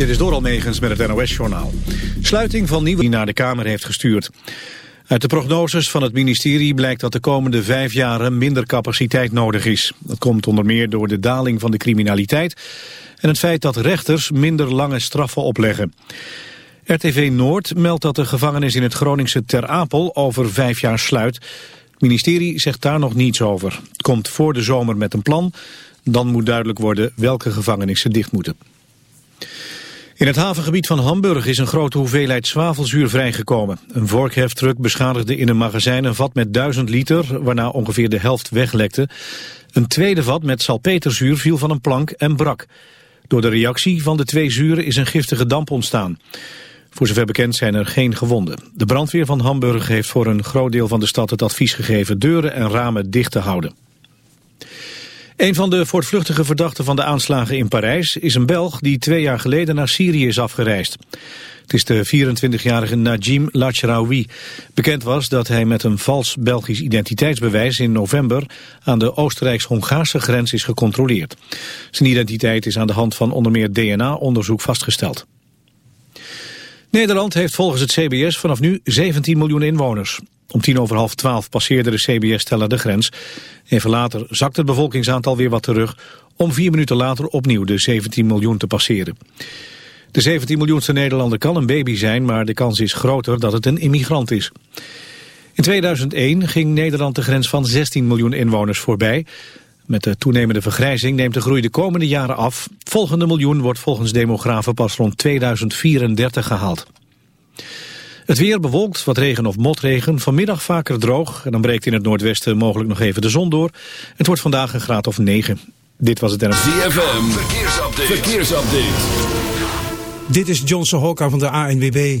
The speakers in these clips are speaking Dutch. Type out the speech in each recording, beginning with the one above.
Dit is door Almegens met het NOS-journaal. Sluiting van nieuwe die naar de Kamer heeft gestuurd. Uit de prognoses van het ministerie blijkt dat de komende vijf jaren minder capaciteit nodig is. Dat komt onder meer door de daling van de criminaliteit en het feit dat rechters minder lange straffen opleggen. RTV Noord meldt dat de gevangenis in het Groningse Ter Apel over vijf jaar sluit. Het ministerie zegt daar nog niets over. Het komt voor de zomer met een plan. Dan moet duidelijk worden welke gevangenissen dicht moeten. In het havengebied van Hamburg is een grote hoeveelheid zwavelzuur vrijgekomen. Een vorkheftruck beschadigde in een magazijn een vat met 1000 liter, waarna ongeveer de helft weglekte. Een tweede vat met salpeterzuur viel van een plank en brak. Door de reactie van de twee zuren is een giftige damp ontstaan. Voor zover bekend zijn er geen gewonden. De brandweer van Hamburg heeft voor een groot deel van de stad het advies gegeven deuren en ramen dicht te houden. Een van de voortvluchtige verdachten van de aanslagen in Parijs is een Belg die twee jaar geleden naar Syrië is afgereisd. Het is de 24-jarige Najim Lachraoui. Bekend was dat hij met een vals Belgisch identiteitsbewijs in november aan de Oostenrijks-Hongaarse grens is gecontroleerd. Zijn identiteit is aan de hand van onder meer DNA-onderzoek vastgesteld. Nederland heeft volgens het CBS vanaf nu 17 miljoen inwoners. Om tien over half twaalf passeerde de CBS-teller de grens. Even later zakt het bevolkingsaantal weer wat terug... om vier minuten later opnieuw de 17 miljoen te passeren. De 17 miljoenste Nederlander kan een baby zijn... maar de kans is groter dat het een immigrant is. In 2001 ging Nederland de grens van 16 miljoen inwoners voorbij. Met de toenemende vergrijzing neemt de groei de komende jaren af. volgende miljoen wordt volgens demografen pas rond 2034 gehaald. Het weer bewolkt, wat regen of motregen. Vanmiddag vaker droog. En dan breekt in het noordwesten mogelijk nog even de zon door. Het wordt vandaag een graad of 9. Dit was het NFC. ZFM, verkeersupdate. verkeersupdate. Dit is Johnson Hokka van de ANWB.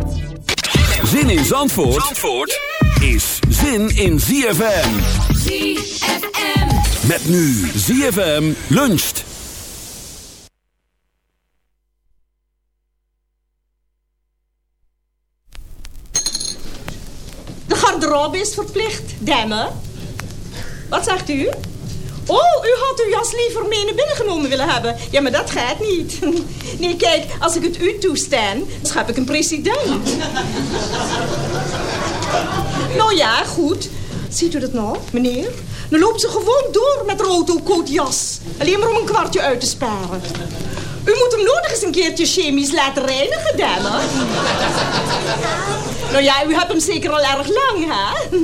Zin in Zandvoort, Zandvoort is zin in ZFM. ZFM. Met nu ZFM luncht. De garderobe is verplicht. Demme? Wat zegt u? Oh, u had uw jas liever mee naar binnen genomen willen hebben. Ja, maar dat gaat niet. Nee, kijk, als ik het u toestaan, schep ik een president. Nou ja, goed. Ziet u dat nou, meneer? Dan loopt ze gewoon door met haar autocoatjas. Alleen maar om een kwartje uit te sparen. U moet hem nodig eens een keertje chemisch laten reinigen, dame. Nou ja, u hebt hem zeker al erg lang, hè?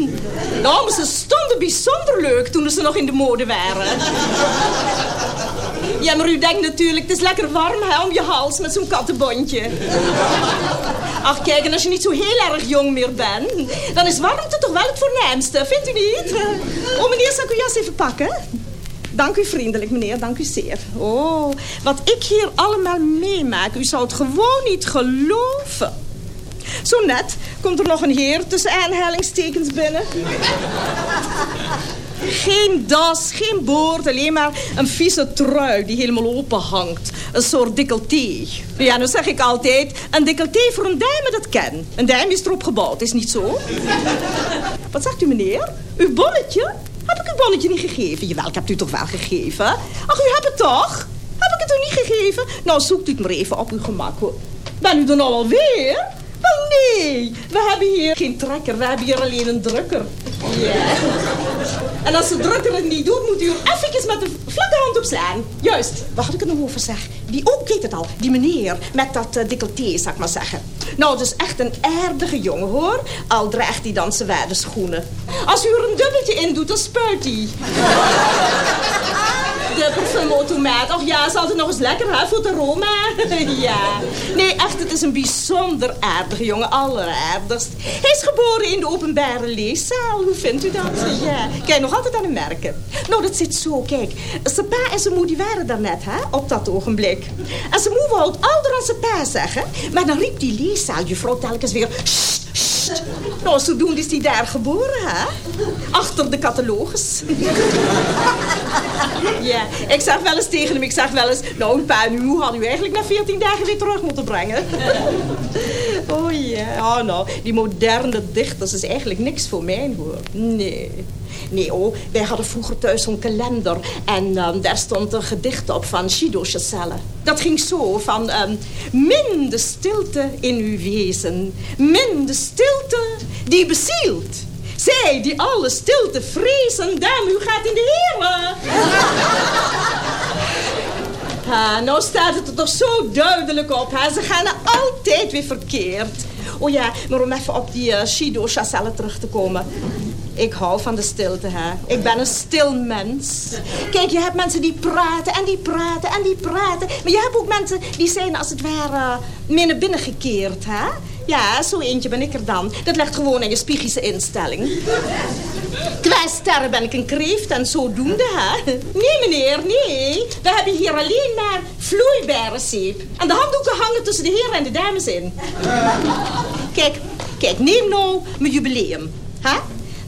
Nou, maar ze stonden bijzonder leuk toen ze nog in de mode waren. Ja, maar u denkt natuurlijk, het is lekker warm hè, om je hals met zo'n kattenbondje. Ach, kijk, en als je niet zo heel erg jong meer bent... dan is warmte toch wel het voornaamste, vindt u niet? Oh, meneer, zal ik uw jas even pakken? Dank u vriendelijk, meneer. Dank u zeer. Oh, wat ik hier allemaal meemaak. U zou het gewoon niet geloven. Zo net komt er nog een heer tussen aanhalingstekens binnen. Geen das, geen boord, alleen maar een vieze trui die helemaal open hangt. Een soort decolleté. Ja, nou zeg ik altijd, een decolleté voor een dame dat ken. Een dame is erop gebouwd, is niet zo? Wat zegt u, meneer? Uw bonnetje? Heb ik uw bonnetje niet gegeven? Jawel, ik heb het u toch wel gegeven? Ach, u hebt het toch? Heb ik het u niet gegeven? Nou, zoekt u het maar even op uw gemak, hoor. Ben u nou alweer? Wel, nee. We hebben hier geen trekker. We hebben hier alleen een drukker. Ja. En als de drukker het niet doet, moet u er even met de vlakke hand op slaan. Juist. Waar had ik het nog over zeg? Die, oh, ik weet het al. Die meneer met dat uh, decolleté, zou ik maar zeggen. Nou, dus echt een aardige jongen, hoor. Al draagt hij dan zijn schoenen. Als u er een dubbeltje in doet, dan spuit hij. De parfumautomaat. Och ja, is altijd nog eens lekker, hè, voor het aroma. ja. Nee, echt, het is een bijzonder aardige jongen. Alleraardigst. Hij is geboren in de openbare leeszaal. Hoe vindt u dat? Ja. Kijk, nog altijd aan hem merken. Nou, dat zit zo, kijk. Zijn pa en zijn moe, waren daar net, hè, op dat ogenblik. En zijn moe wou het ouder aan zijn pa zeggen. Maar dan riep die leeszaaljuffrouw telkens weer... "Sst, sst." Nou, zodoende is hij daar geboren, hè? Achter de catalogus. Ja, ik zeg wel eens tegen hem, ik zeg wel eens... Nou, pa en uw moe hadden u eigenlijk na 14 dagen weer terug moeten brengen. Oh ja, oh, nou, die moderne dichters is eigenlijk niks voor mij, hoor. Nee. Nee, oh, wij hadden vroeger thuis zo'n kalender. En ehm, daar stond een gedicht op van Guido Chazelle. Dat ging zo van... de stilte in uw wezen. Min de stilte die bezielt. Zij die alle stilte vrezen, dame, u gaat in de heren. Nou staat het er toch zo duidelijk op. Hè? Ze gaan altijd weer verkeerd. Oh ja, maar om even op die uh, Shido terug te komen. Ik hou van de stilte, hè. Ik ben een stil mens. Kijk, je hebt mensen die praten en die praten en die praten. Maar je hebt ook mensen die zijn als het ware meer naar binnen gekeerd, hè. Ja, zo eentje ben ik er dan. Dat legt gewoon aan je spiegische instelling. Qua sterren ben ik een kreeft en zodoende, hè? Nee, meneer, nee. We hebben hier alleen maar vloeibare zeep. En de handdoeken hangen tussen de heren en de dames in. Kijk, kijk, neem nou mijn jubileum. Hè?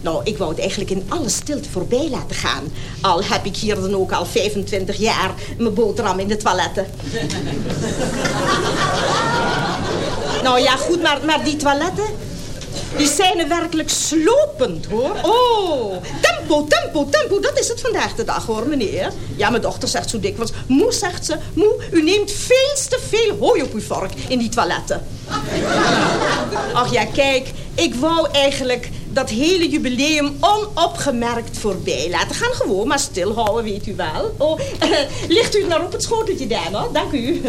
Nou, ik wou het eigenlijk in alle stilte voorbij laten gaan. Al heb ik hier dan ook al 25 jaar mijn boterham in de toiletten. nou ja, goed, maar, maar die toiletten... Die zijn er werkelijk slopend, hoor. Oh, tempo, tempo, tempo. Dat is het vandaag de dag, hoor, meneer. Ja, mijn dochter zegt zo dikwijls. Moe, zegt ze. Moe, u neemt veel te veel hooi op uw vork in die toiletten. Ach ja, kijk. Ik wou eigenlijk dat hele jubileum onopgemerkt voorbij laten gaan. Gewoon maar stilhouden, weet u wel. Oh, ligt u het maar op het schoteltje, dame. Dank u.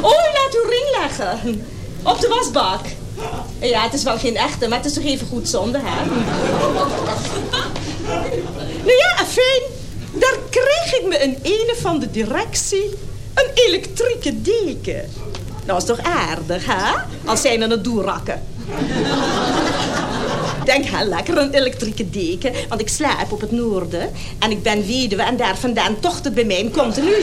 Oh, laat uw ring leggen. Op de wasbak. Ja, het is wel geen echte, maar het is toch even goed zonde, hè? nou ja, fijn. Daar kreeg ik me een ene van de directie een elektrieke deken. Nou, is toch aardig, hè? Als zij aan het doerakken. Denk, hè, lekker een elektrieke deken, want ik slaap op het noorden. En ik ben weduwe en daar vandaan tocht het bij mij continu.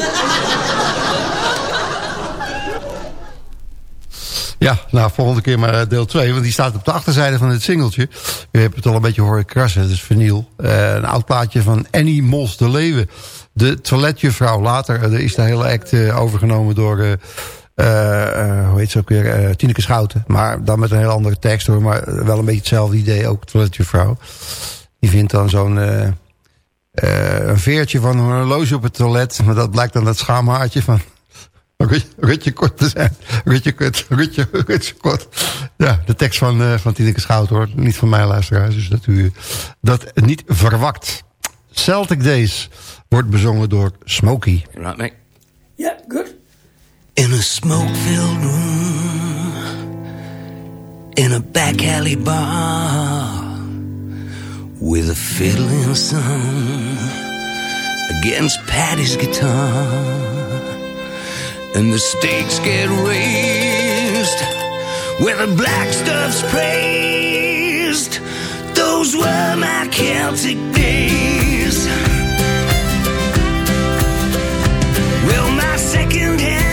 Ja, nou, volgende keer maar eh, deel 2, want die staat op de achterzijde van het singeltje. U hebt het al een beetje horen krassen, het is vinyl. Eh, een oud plaatje van Annie Mos de Leeuwen. De toiletjuffrouw. Later eh, is de hele act overgenomen door... hoe heet ze ook weer? eh Tineke Schouten. Maar dan met een heel andere tekst hoor. Maar wel een beetje hetzelfde idee ook, toiletjuffrouw. Die vindt dan zo'n... eh, eh, een veertje van een horloge op het toilet. Maar dat blijkt dan dat schaamhaartje van... Rutje, Rutje kort te zijn. Rutje kut, Rutje, Rutje kort. Ja, de tekst van, eh van Tineke Schout hoor. Niet van mij luisteraars. Dus dat u dat niet verwakt. Celtic Days wordt bezongen door Smokey. Right, mate. Yeah, good. In a smoke filled room, in a back alley bar, with a fiddling son against Patty's guitar, and the stakes get raised where the black stuff's praised. Those were my Celtic days. Well, my second hand.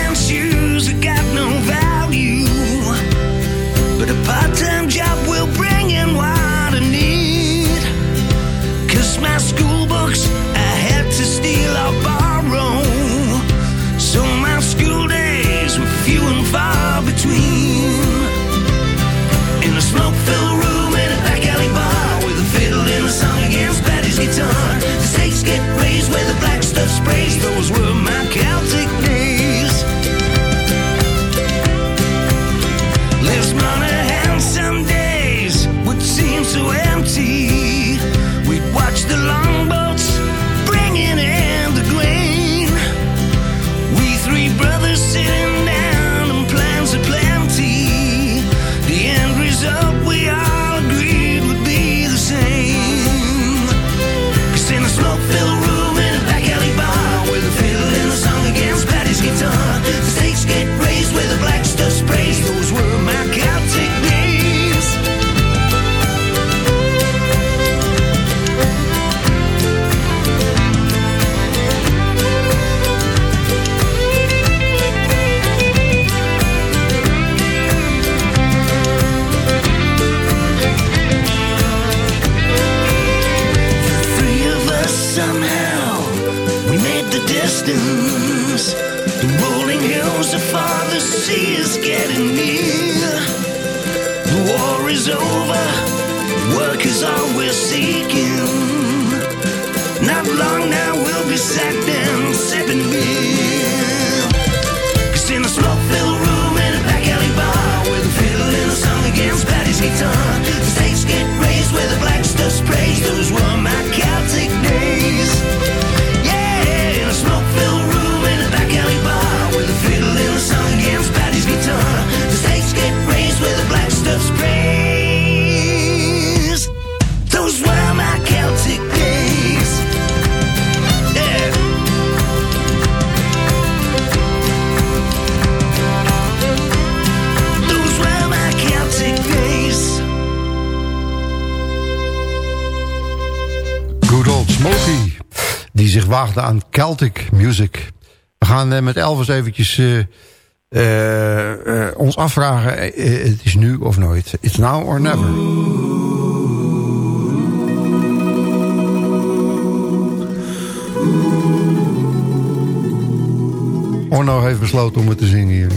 en met Elvis eventjes eh, eh, ons afvragen. Het is nu of nooit. It's now or never. Orno heeft besloten om het te zingen hier.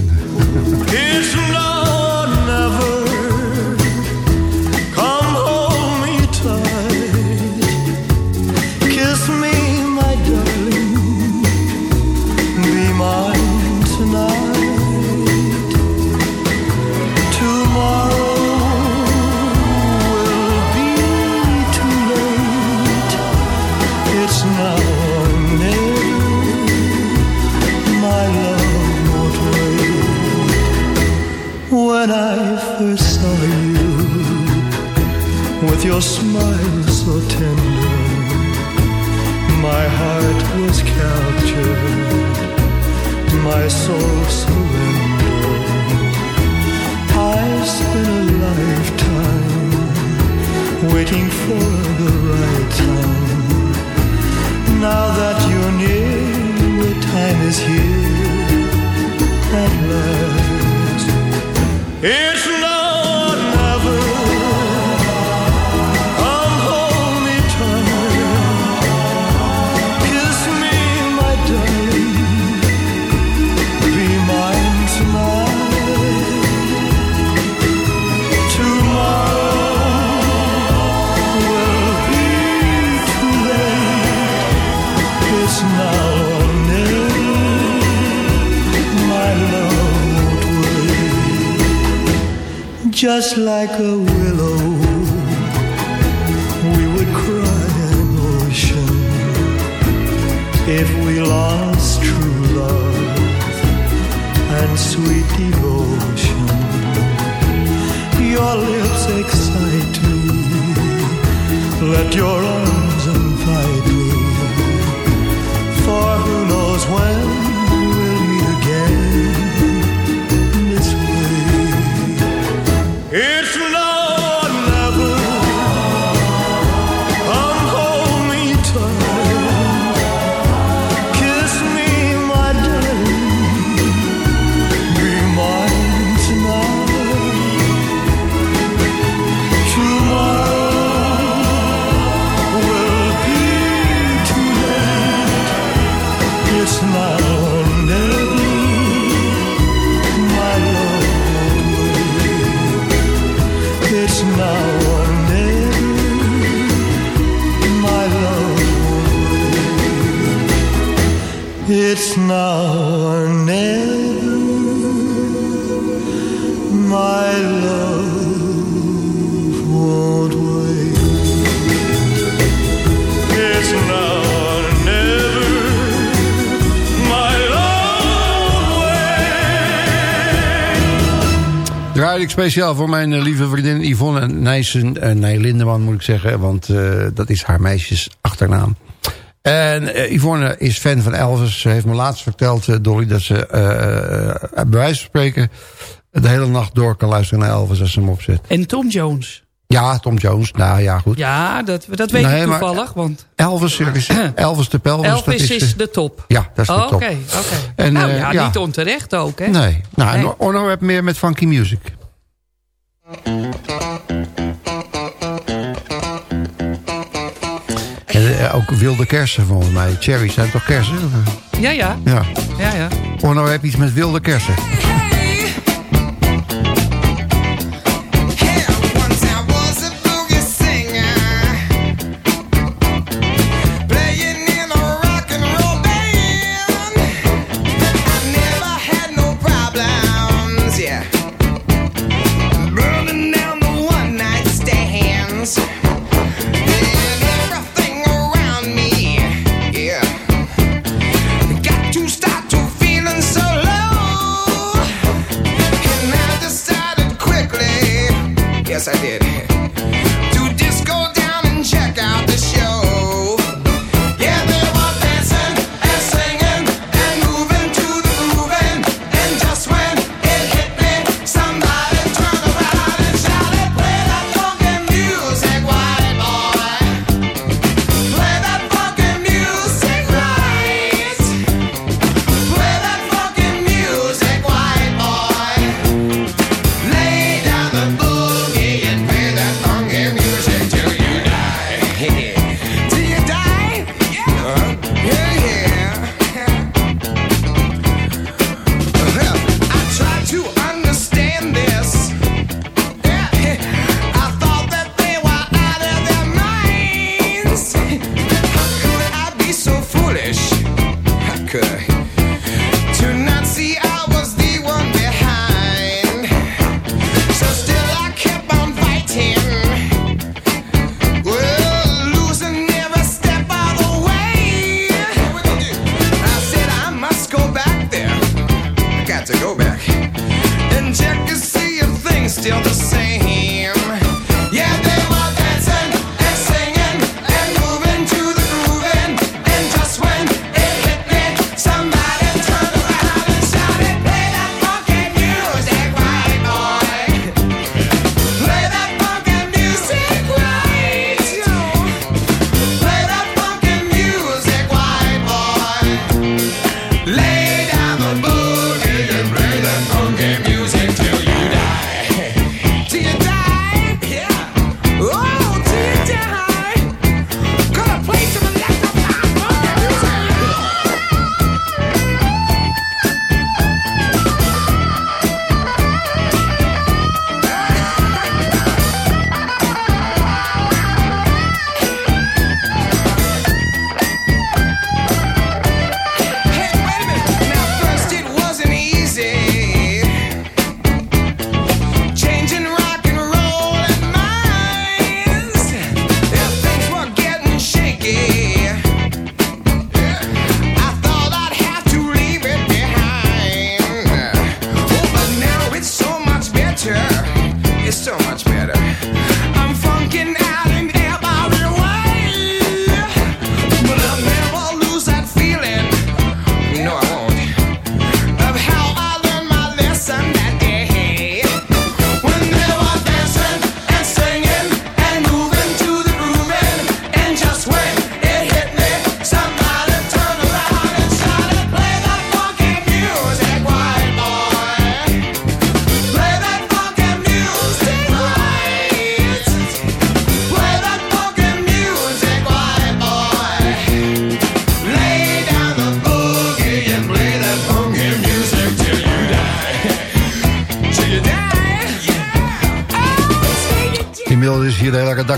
speciaal voor mijn eh, lieve vriendin Yvonne Nijssen. Uh, nee, Lindeman moet ik zeggen, want eh, dat is haar meisjes achternaam. En uh, Yvonne is fan van Elvis. Ze heeft me laatst verteld, Dolly, dat ze bij wijze van spreken... de hele nacht door kan luisteren naar Elvis als ze hem opzet. En Tom Jones. Ja, Tom Jones. Nou ja, goed. Ja, dat, dat weet ik toevallig. Want... Elvis, is, Elvis de Pelvis. Elvis dat is, is de, top. Ja, dat is de top. Oké, oké. Nou ja, niet onterecht ook, hè? Nee. Nou, nee. En Orno heeft meer met funky music. En eh, ook wilde kersen volgens mij. Cherries zijn toch kersen? Ja, ja. Ja, ja. ja. Orno, heb iets met wilde kersen?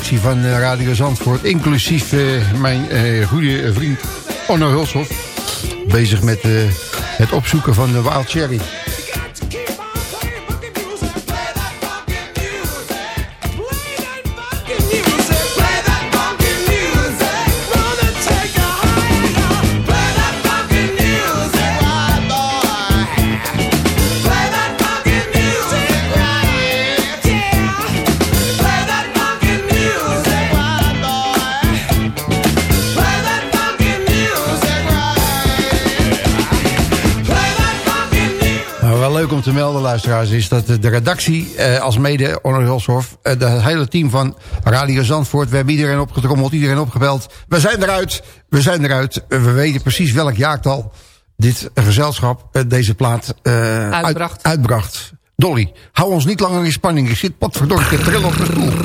van eh, Radio Zandvoort. Inclusief eh, mijn eh, goede vriend Onno Hulshoff. Bezig met het opzoeken van de Wild Cherry. Om te melden, luisteraars, is dat de redactie, eh, als mede Onno Hulshoff, eh, het hele team van Radio Zandvoort, we hebben iedereen opgetrommeld, iedereen opgebeld. We zijn eruit, we zijn eruit. Eh, we weten precies welk jaartal dit gezelschap eh, deze plaat eh, uit- Uitbracht. uitbracht. Dolly, hou ons niet langer in spanning. Ik zit potverdorie te trillen op de stoel.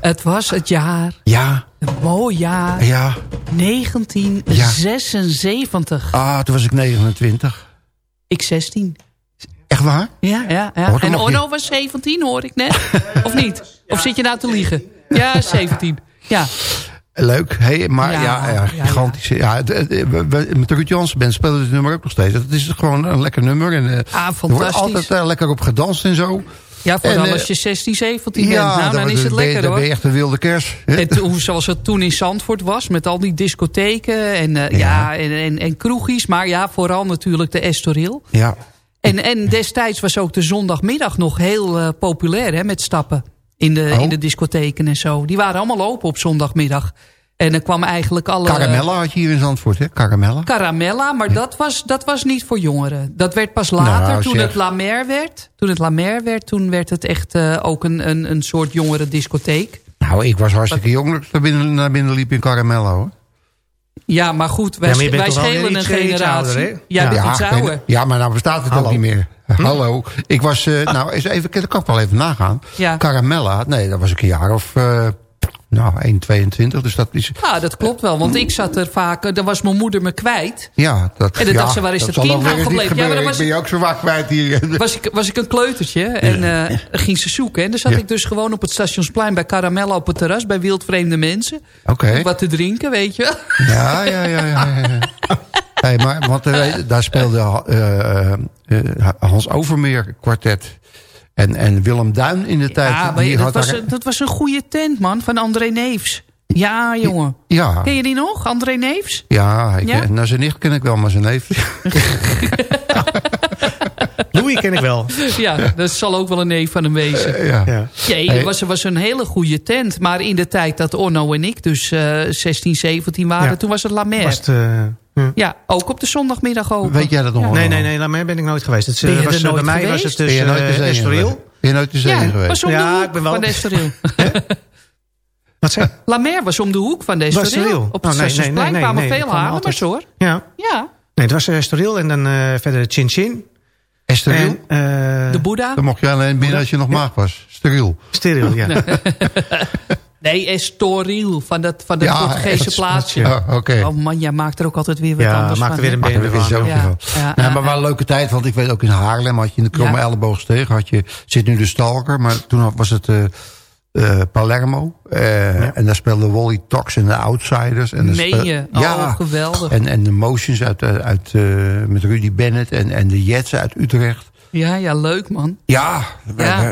Het was het jaar, Ja, een mooi jaar, ja. 1976. Ah, toen was ik 29. Ik 16. Echt waar? Ja, ja, ja. Dan En Orno was 17, hoor ik net. of niet? Of zit je nou te liegen? Ja, 17. Ja, Leuk, hey, maar ja, Ja, gigantisch. Ja, met de Ruud Jansen band spelen we dit nummer ook nog steeds. Het is gewoon een lekker nummer. En, eh, Ah, er wordt altijd eh, lekker op gedanst en zo. ja vooral En, eh, als je 16, 17 ja, bent. Nou, dan dan is het ben je- lekker Dan hoor. ben je echt een wilde kers. hè? En toen- zoals het toen in Zandvoort was, met al die discotheken en, eh, ja. en, en, en kroegjes. Maar ja, vooral natuurlijk de Estoril. Ja. En, en destijds was ook de zondagmiddag nog heel eh, populair hè, met stappen. In de, Oh. in de discotheken en zo. Die waren allemaal open op zondagmiddag. En dan kwam eigenlijk alle... Caramella had je hier in Zandvoort, hè? Caramella. Caramella, maar dat was, dat was niet voor jongeren. Dat werd pas later, Nou, toen zeg. het La Mer werd. Toen het La Mer werd, toen werd het echt eh, ook een, een, een soort jongere discotheek. Nou, ik was hartstikke jong dat ik naar binnen, naar binnen liep in Caramella, hoor. Ja, maar goed, wij, Ja, maar schelen een generatie. ouder, hè? Jij Ja. bent ja, iets ouder. ja, maar nou bestaat het Hallo. ook niet meer. Hallo. Ik was, eh, nou, eens even, dat kan ik wel even nagaan. Ja. Caramella, nee, dat was ik een jaar of, eh, nou, 1,22. Dus dat is, Ja, dat klopt wel, want ik zat er vaak... eh, Dan was mijn moeder me kwijt. Ja, dat, En dan ja, dacht ze, waar is dat kind nou gebleven? Ja, maar dan Ik ben je ook zo wakker kwijt hier. Was ik, was ik een kleutertje en eh, ging ze zoeken. En dan zat Ja. ik dus gewoon op het stationsplein bij Caramella op het terras... bij wildvreemde mensen. Oké. Wat te drinken, weet je. Ja, ja, ja. ja, ja. hey, maar, want eh, daar speelde Hans Overmeer kwartet. En, en Willem Duin in de tijd. Ja, maar die dat had was, daar- dat was een goede tent, man, van André Neefs. Ja, jongen. Ja, Ken je die nog, André Neefs? ja, ik, Ja? nou zijn nicht ken ik wel, maar zijn neef. Louis ken ik wel. Ja, dat zal ook wel een neef van hem wezen. ja. Ja. Jee, het was, was een hele goede tent. Maar in de tijd dat Orno en ik dus eh 16, 17 waren... Ja. toen was het La Mer. Was het, eh, ja. Ja, ook op de zondagmiddag open. Weet jij dat nog wel? Nee, nee, nee, laat mij ben ik nooit geweest. Het, eh, Ben je was, er eh, nooit bij mij was het dus Ben je nooit de eh, zee Estoril. geweest? Ben je nooit de zee Ja, geweest? was om de Ja, hoek ik ben wel- van de Estoril. Wat zeg? La Mer was om de hoek van de Was Estoril. Estoril? Op het Oh, nee, nee, nee, nee, kwamen nee, veel Haarlemmers hoor. Ja. Ja, Nee, het was eh, Estoril en dan eh, verder Chin Chin. Esteriel? En, eh, de Boeddha. Dan mocht je alleen binnen als je nog maag was. Steriel. Steril, ja. Nee, Estoril, van dat, van dat Ja, Portugese plaatsje. Ja, oké. Oh man, jij maakt er ook altijd weer wat Ja, anders maakt van. er weer een is van. Ja, ja. Nee, ja, maar wel een leuke tijd, want ik weet ook in Haarlem had je in de Kromme Ja. Elleboogsteeg. Had je, zit nu de Stalker, maar toen was het eh, eh, Palermo. Eh, En daar speelden Wally Tox en de Outsiders. En Meen speel- je? Oh, geweldig. En, en de Motions uit, eh, uit, eh, met Rudy Bennett en, en de Jets uit Utrecht. Ja, ja, leuk man. Ja, Ja.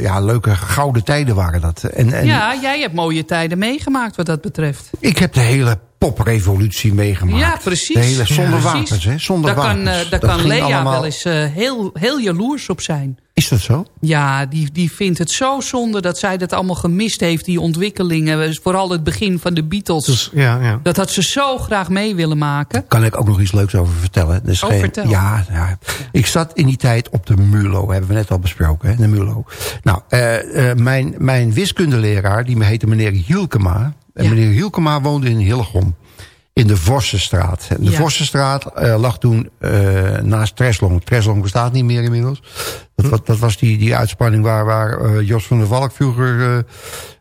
ja, leuke gouden tijden waren dat. En, en Ja, jij hebt mooie tijden meegemaakt wat dat betreft. Ik heb de hele poprevolutie meegemaakt. Ja, precies. De hele, zonder Ja, wapens, hè? Zonder daar kan, wapens. eh, daar Dat kan Lea allemaal- wel eens eh, heel, heel jaloers op zijn. Is dat zo? Ja, die, die vindt het zo zonde dat zij dat allemaal gemist heeft, die ontwikkelingen. Dus Vooral het begin van de Beatles. Dus, ja, ja. Dat had ze zo graag mee willen maken. Kan ik ook nog iets leuks over vertellen? Dus Oh, vertel. Ja, ja, ik zat in die tijd op de MULO, hebben we net al besproken, hè, de MULO. Nou, eh, eh, mijn, mijn wiskundeleraar, die heette meneer Hielkema. En Ja. meneer Hielkema woonde in Hillegom. In de Vossenstraat. En de Ja. Vossenstraat eh, lag toen eh, naast Treslong. Treslong bestaat niet meer inmiddels. Dat, wa- dat was die, die uitspanning waar, waar eh, Jos van der Valk vroeger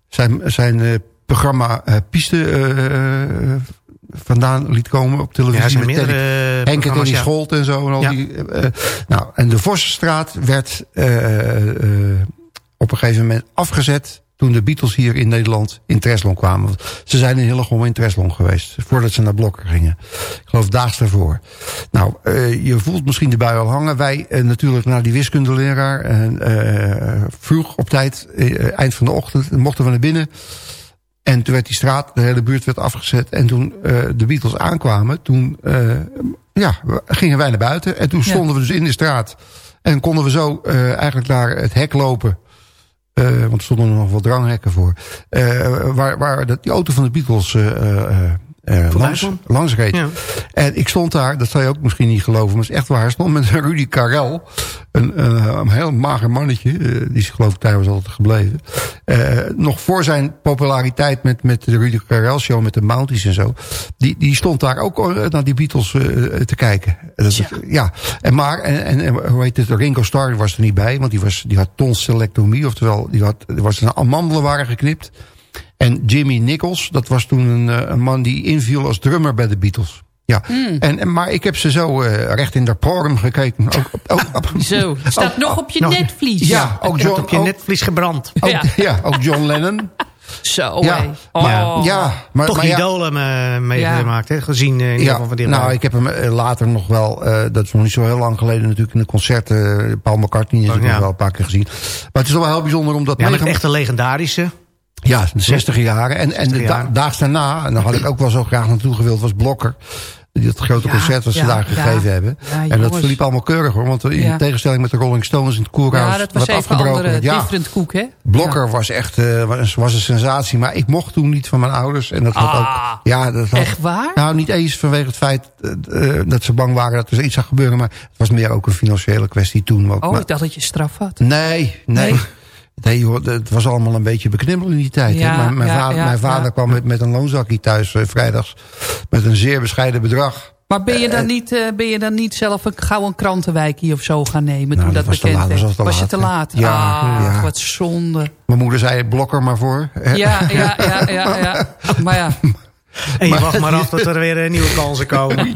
zijn, zijn programma Piste vandaan liet komen op televisie. Ja, met meerdere Henk en Teddy ja. Scholt en zo. En, al Ja. die, nou, en de Vossenstraat werd op een gegeven moment afgezet toen de Beatles hier in Nederland in Treslong kwamen. Want Ze zijn in Hillegom in Treslong geweest. Voordat ze naar Blokker gingen. Ik geloof daags daarvoor. Nou, eh, je voelt misschien de bui al hangen. Wij eh, natuurlijk naar die wiskundeleraar. En, eh, vroeg op tijd, eind van de ochtend, mochten we naar binnen. En toen werd die straat, de hele buurt werd afgezet. En toen de Beatles aankwamen, toen ja, gingen wij naar buiten. En toen Ja. stonden we dus in de straat. En konden we zo eigenlijk naar het hek lopen. Eh, want er stonden nog wel dranghekken voor. Eh, waar waar die auto van de Beatles eh, langs, langs reed. Ja. En ik stond daar, dat zou je ook misschien niet geloven... maar het is echt waar, stond met Rudy Karel. Een, een, een heel mager mannetje. eh, die is geloof ik daar was altijd gebleven. Eh, nog voor zijn populariteit met, met de Rudy Karel show... met de Mounties en zo. Die, die stond daar ook naar die Beatles te kijken. Dat ja. En maar, en, en, en hoe heet het, Ringo Starr was er niet bij... want die, was, die had tonsillectomie. Oftewel, die had, er was een amandelen waren geknipt. En Jimmy Nichols, dat was toen een, eh, een man die inviel als drummer bij de Beatles. Ja, en, en, maar ik heb ze zo eh, recht in de porm gekeken. Ook, op- ook, op- Zo, staat ook- nog op je nog- netvlies. Ja, ook John, op je netvlies gebrand. ook- Ja. ja. ook John Lennon. Zo, Ja, maar, Oh. ja, maar, Toch maar ja, idolen eh, meegemaakt, hè? gezien in ieder ja, geval van die nou, ik heb hem later nog wel, eh, dat is nog niet zo heel lang geleden natuurlijk, in een concert, eh, Paul McCartney is Oh, ik ja. nog wel een paar keer gezien. Maar het is toch wel heel bijzonder om dat Ja, meegemaakt- echte legendarische. Ja, de 60 jaren. En, en de 60 da jaren. daags daarna, en daar had ik ook wel zo graag naartoe gewild, was Blokker. Dat grote Ja, concert wat ze ja, daar ja. gegeven hebben. En dat verliep allemaal keurig hoor. Want in tegenstelling met de Rolling Stones in het koerhuis... Ja, dat was even afgebroken andere. Ja, different koek, hè? Blokker was echt eh, was, was een sensatie. Maar ik mocht toen niet van mijn ouders. En dat had Ah, ook... Ja, dat had, Echt waar? Nou, niet eens vanwege het feit eh, eh, dat ze bang waren dat er iets zou gebeuren. Maar het was meer ook een financiële kwestie toen. Ook. Oh, Maar- ik dacht dat je straf had. Nee, nee. Nee? Nee, joh, het was allemaal een beetje beknibbel in die tijd. Ja. Mijn, mijn ja, vader, ja, mijn vader kwam met, met een loonzakje thuis eh, vrijdags. Met een zeer bescheiden bedrag. Maar ben je, dan Eh, niet, eh, ben je dan niet zelf een, gauw een krantenwijkje of zo gaan nemen Nou, toen dat dat, was bekend laat, was te je te laat? Ja, ah, ja. wat zonde. Mijn moeder zei, blokker maar voor. ja, ja, ja, ja. Maar ja, En je Maar- wacht maar af tot er weer eh, nieuwe kansen komen.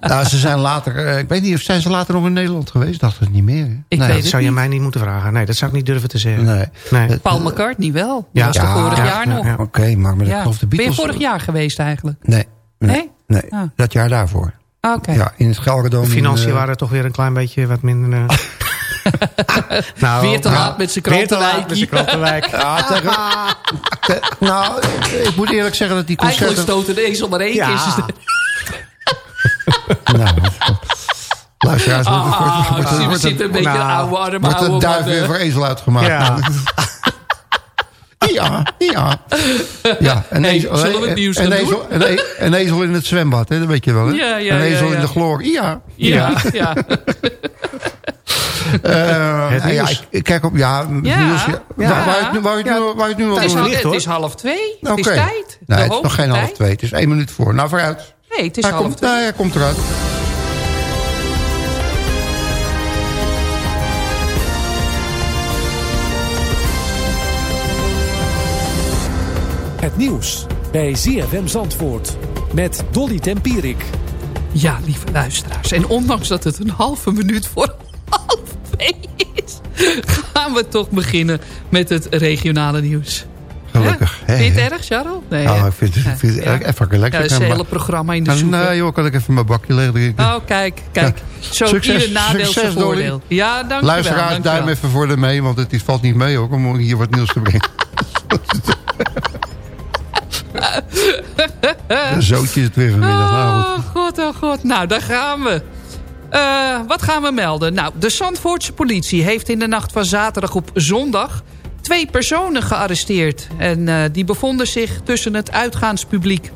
Nou, ze zijn later, eh, ik weet niet of zijn ze later nog in Nederland geweest? Dacht het niet meer. hè? Ik nee, weet Dat zou je niet. mij niet moeten vragen. Nee, dat zou ik niet durven te zeggen. Nee. Nee. Paul McCartney wel. Ja. was er Ja, vorig ja, jaar ja, nog. ja. Oké, maar met Ja. de Ben je Beatles... vorig jaar geweest eigenlijk? Nee. Nee? Nee? nee. Ah. Dat jaar daarvoor. Oké. Ja, in het Gelredome. De financiën in, eh, waren toch weer een klein beetje wat minder... nou, Weer te nou, laat met zijn Weer te laat met zijn krantenwijkie. krantenwijk. Ja, tegen, te- nou, ik moet eerlijk zeggen dat die Eigenlijk concerten... stoten de ezel maar één Ja. keer. Is het- Nou, luisteraars, wordt, wordt, Ah, wordt, we wordt, zitten een beetje nou, oude arme wordt oude duif weer voor ezel uitgemaakt. Ja. Ja, ja. Ja, een Hey, ezel, zullen we het nieuws een, ezel, een, e- een ezel in het zwembad, hè? dat weet je wel. Hè? Ja, ja, een ezel ja. in de glorie. Ja. Ja, ja. Eh, Het ja, nieuws. ik, kijk op, ja, Ja. nieuws, ja. Ja. Waar, waar, je het nu- waar, je het het nu al Het is, doet. al- licht, het hoor. is half twee. Het Oké. is tijd. Nee, De het is nog geen half twee. Het is één minuut voor. Nou, vooruit. Nee, het is Hij half komt, twee. nou, hij komt eruit. Het nieuws bij ZFM Zandvoort met Dolly Tempierik. Ja, lieve luisteraars. En ondanks dat het een halve minuut voor half is... gaan we toch beginnen met het regionale nieuws. Gelukkig. Hè, Vind je het erg, Charles? Nee, Nou, hè? ik vind, ik vind het Ja. even lekker. Ja, dat is het hele programma in de Nou, soep. Nee, joh, kan ik even mijn bakje drinken. Oh, kijk, kijk. Zo Succes, ieder nadeel succes, Dolly. voordeel. Ja, dankjewel. Luisteraars, dankjewel. duim even voor de mee, want het is- valt niet mee ook om hier wat nieuws te brengen. Een zootje is het weer vanmiddag. Nou. Oh god, oh god. Nou, daar gaan we. Eh, wat gaan we melden? Nou, de Zandvoortse politie heeft in de nacht van zaterdag op zondag... twee personen gearresteerd. En eh, die bevonden zich tussen het uitgaanspubliek.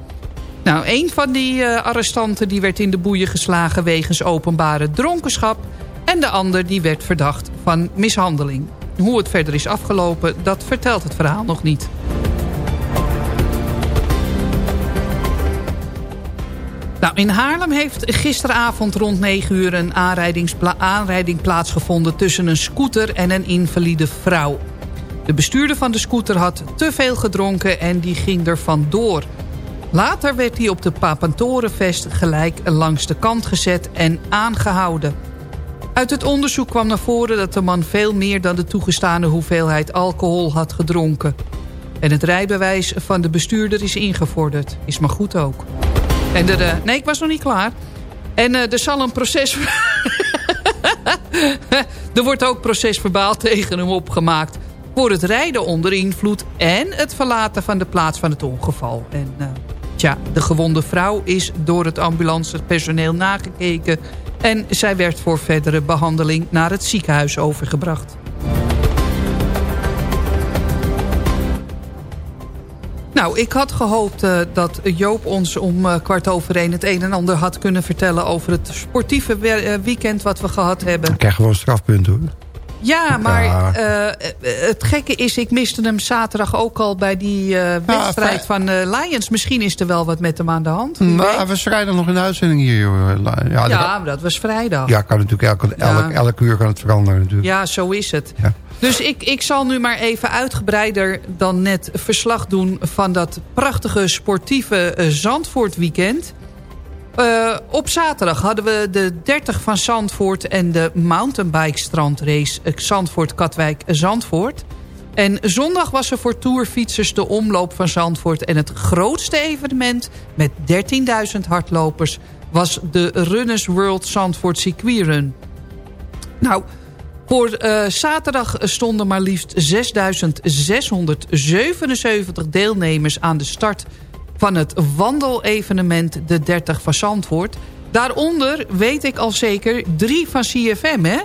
Nou, een van die eh, arrestanten die werd in de boeien geslagen... wegens openbare dronkenschap. En de ander die werd verdacht van mishandeling. Hoe het verder is afgelopen, dat vertelt het verhaal nog niet. Nou, in Haarlem heeft gisteravond rond 9 uur een aanrijding plaatsgevonden... tussen een scooter en een invalide vrouw. De bestuurder van de scooter had te veel gedronken en die ging er vandoor. Later werd hij op de Papentorenvest gelijk langs de kant gezet en aangehouden. Uit het onderzoek kwam naar voren dat de man veel meer dan de toegestane hoeveelheid alcohol had gedronken. En het rijbewijs van de bestuurder is ingevorderd. Is maar goed ook. En nee, ik was nog niet klaar. En eh, er zal een proces... er wordt ook procesverbaal tegen hem opgemaakt... voor het rijden onder invloed en het verlaten van de plaats van het ongeval. En eh, tja, de gewonde vrouw is door het ambulancepersoneel nagekeken... en zij werd voor verdere behandeling naar het ziekenhuis overgebracht. Nou, ik had gehoopt uh, dat Joop ons om uh, kwart over één... het een en ander had kunnen vertellen over het sportieve weekend wat we gehad hebben. Ik krijg gewoon strafpunten hoor. Ja, maar ja. Uh, het gekke is, ik miste hem zaterdag ook al bij die wedstrijd ja, van Lions. Misschien is er wel wat met hem aan de hand. Nou, we vrijdag nog in de uitzending hier. Joh. Ja, ja maar dat was vrijdag. Ja, kan natuurlijk elke, elk, elk uur kan het veranderen natuurlijk. Ja, zo is het. Dus ik, ik zal nu maar even uitgebreider dan net verslag doen... van dat prachtige sportieve uh, Zandvoort weekend. Uh, op zaterdag hadden we de 30 van Zandvoort... en de mountainbike strandrace Zandvoort-Katwijk-Zandvoort. En zondag was er voor tourfietsers de omloop van Zandvoort... en het grootste evenement met 13.000 hardlopers... was de Runners World Zandvoort Circuitrun. Nou... Voor uh, zaterdag stonden maar liefst 6.677 deelnemers aan de start van het wandelevenement De 30 van Zandvoort. Daaronder weet ik al zeker drie van CFM, hè?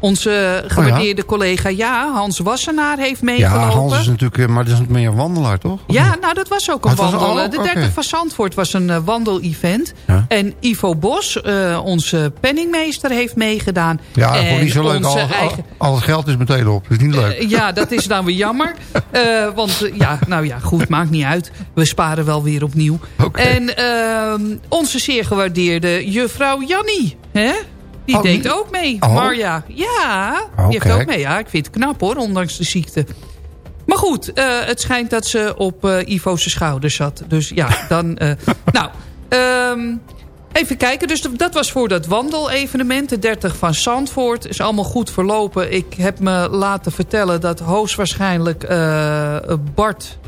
Onze gewaardeerde oh ja? collega, ja, Hans Wassenaar heeft meegelopen. Ja, Hans is natuurlijk, maar dat is meer een wandelaar, toch? Ja, nou dat was ook een wandel. de 30 okay. van Zandvoort was een uh, wandelevent. Ja. En Ivo Bos, uh, onze penningmeester, heeft meegedaan. Ja, dat vond niet zo leuk. Al, eigen... al, het geld is meteen op. Dat is niet leuk. Uh, ja, dat is dan weer jammer. want ja, nou ja, goed, maakt niet uit. We sparen wel weer opnieuw. Okay. En ehm, onze zeer gewaardeerde juffrouw Jannie, hè? Die oh, deed ook mee. Oh. Marja, ja, die oh, heeft ook mee. Ja, ik vind het knap hoor, ondanks de ziekte. Maar goed, uh, het schijnt dat ze op uh, Ivo's schouders zat. Dus ja, dan... Uh, nou, um, even kijken. Dus dat was voor dat wandelevenement. De 30 van Zandvoort. Is allemaal goed verlopen. Ik heb me laten vertellen dat hoogstwaarschijnlijk Bart...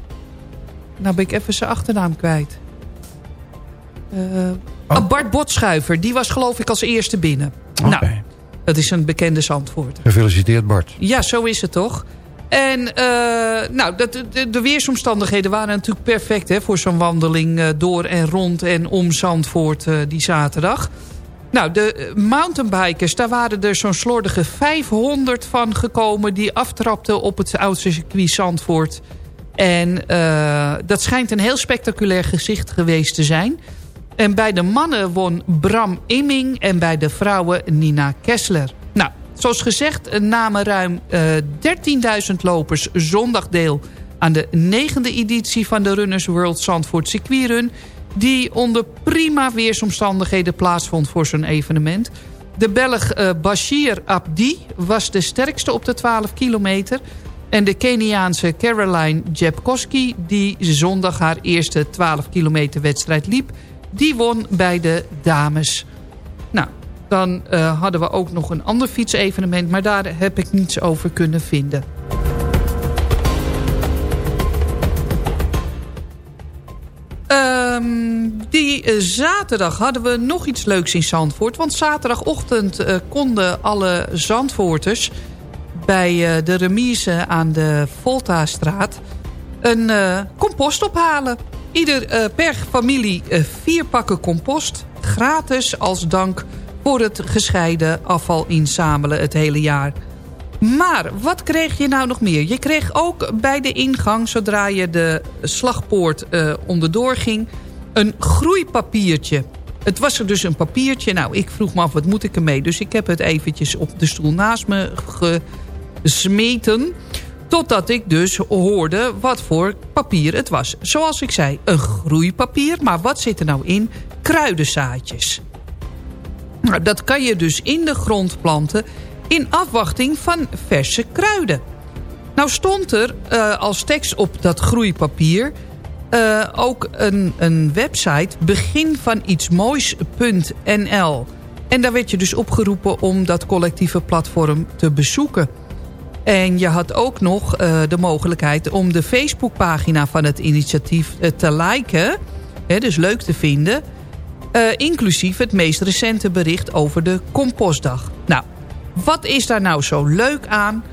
Nou ben ik even zijn achternaam kwijt. Oh. Bart Botschuiver, die was geloof ik als eerste binnen. Okay. Nou, dat is een bekende Zandvoort. Gefeliciteerd Bart. Ja, zo is het toch. En uh, nou, dat, de, de, weersomstandigheden waren natuurlijk perfect... Hè, voor zo'n wandeling uh, door en rond en om Zandvoort uh, die zaterdag. Nou, de mountainbikers, daar waren er zo'n slordige 500 van gekomen... die aftrapten op het oudste circuit Zandvoort. En dat schijnt een heel spectaculair gezicht geweest te zijn... En bij de mannen won Bram Imming en bij de vrouwen Nina Kessler. Nou, zoals gezegd namen ruim uh, 13.000 lopers zondag deel... aan de negende editie van de Runners World Zandvoort Circuitrun... die onder prima weersomstandigheden plaatsvond voor zo'n evenement. De Belg uh, Bashir Abdi was de sterkste op de 12 kilometer... En de Keniaanse Caroline Jepkoski, die zondag haar eerste 12 kilometer wedstrijd liep die won bij de dames. Nou, dan uh, hadden we ook nog een ander fietsevenement... maar daar heb ik niets over kunnen vinden. Um, die uh, zaterdag hadden we nog iets leuks in Zandvoort. Want zaterdagochtend uh, konden alle Zandvoorters... bij de remise aan de Volta-straat... een compost ophalen. Ieder uh, per familie uh, vier pakken compost. Gratis als dank voor het gescheiden afval inzamelen het hele jaar. Maar wat kreeg je nou nog meer? Je kreeg ook bij de ingang, zodra je de slagpoort uh, onderdoor ging... een groeipapiertje. Het was er dus een papiertje. Nou, ik vroeg me af, wat moet ik ermee? Dus ik heb het eventjes op de stoel naast me gesmeten... Totdat ik dus hoorde wat voor papier het was. Zoals ik zei, een groeipapier. Maar wat zit er nou in? Kruidenzaadjes. Nou, dat kan je dus in de grond planten in afwachting van verse kruiden. Nou stond er uh, als tekst op dat groeipapier... Uh, ook een, een website beginvanietsmoois.nl. En daar werd je dus opgeroepen om dat collectieve platform te bezoeken. En je had ook nog uh, de mogelijkheid om de Facebookpagina van het initiatief uh, te liken. Hè, dus leuk te vinden. Uh, inclusief het meest recente bericht over de compostdag. Nou, wat is daar nou zo leuk aan?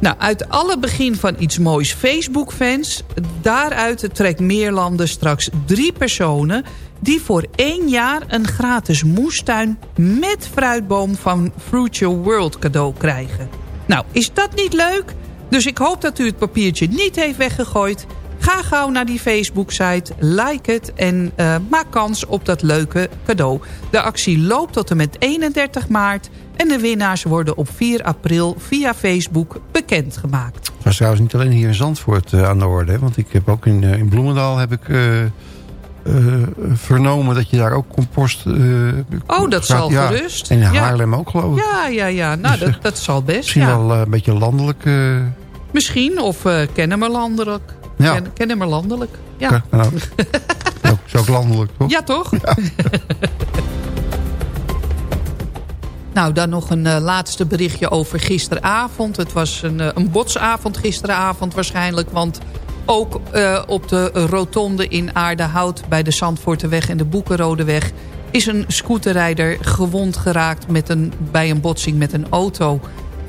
Nou, uit alle begin van iets moois Facebook-fans... daaruit trekt Meerlanden straks drie personen... die voor één jaar een gratis moestuin met fruitboom van Fruitful World cadeau krijgen. Nou, is dat niet leuk? Dus ik hoop dat u het papiertje niet heeft weggegooid. Ga gauw naar die Facebook-site, like het en uh, maak kans op dat leuke cadeau. De actie loopt tot en met 31 maart... en de winnaars worden op 4 april via Facebook bekendgemaakt. Dat was trouwens niet alleen hier in Zandvoort uh, aan de orde. Want ik heb ook in, uh, in Bloemendaal heb ik, vernomen dat je daar ook compost... oh, dat zal ja, gerust. En in Haarlem ja. ook geloof ik. Ja, ja, ja. Nou, dus, dat, dat zal best. Misschien wel een beetje landelijk... Misschien, of kennen we landelijk. Ja. Ken, maar landelijk. Ja. Nou, is ook landelijk, toch? Ja, toch? Ja. nou, dan nog een uh, laatste berichtje over gisteravond. Het was een, uh, een botsavond gisteravond waarschijnlijk. Want ook uh, op de rotonde in Aardehout... bij de Zandvoorteweg en de Boekenrodeweg... is een scooterrijder gewond geraakt met een, bij een botsing met een auto...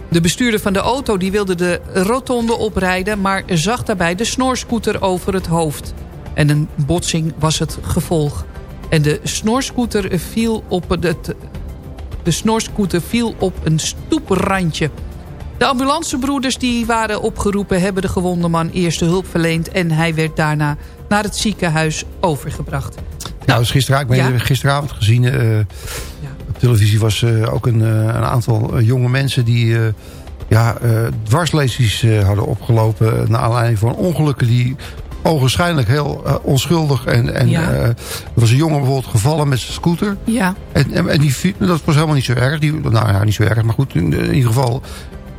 De bestuurder van de auto die wilde de rotonde oprijden... maar zag daarbij de snorscooter over het hoofd. En een botsing was het gevolg. En de snorscooter viel op, het, de snorscooter viel op een stoeprandje. De ambulancebroeders die waren opgeroepen... hebben de gewonde man eerste hulp verleend... en hij werd daarna naar het ziekenhuis overgebracht. Nou, dus gisteravond, ik ben ja? gisteravond gezien... Uh, ja. Op televisie was uh, ook een, uh, een aantal jonge mensen... die ja, dwarslesies hadden opgelopen... naar aanleiding van ongelukken die ogenschijnlijk heel uh, onschuldig. En, en ja. uh, er was een jongen bijvoorbeeld gevallen met zijn scooter. Ja. En, en, en die, dat was helemaal niet zo erg. Die, nou ja, niet zo erg, maar goed, in, in, ieder geval...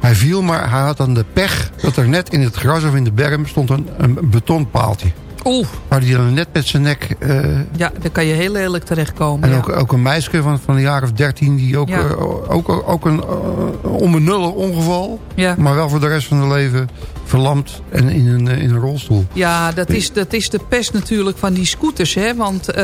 Hij viel, maar hij had dan de pech dat er net in het gras of in de berm stond een, een betonpaaltje. Oeh. Waar hij dan net met zijn nek... Uh, ja, daar kan je heel lelijk terechtkomen. En ja. ook, ook een meisje van, van een jaar of dertien... die ook, ja. uh, ook, ook, ook een uh, onbenullig ongeval... Ja. maar wel voor de rest van haar leven verlamd en in een, in een rolstoel. Ja, dat is, dat is de pest natuurlijk van die scooters. Hè? Want uh,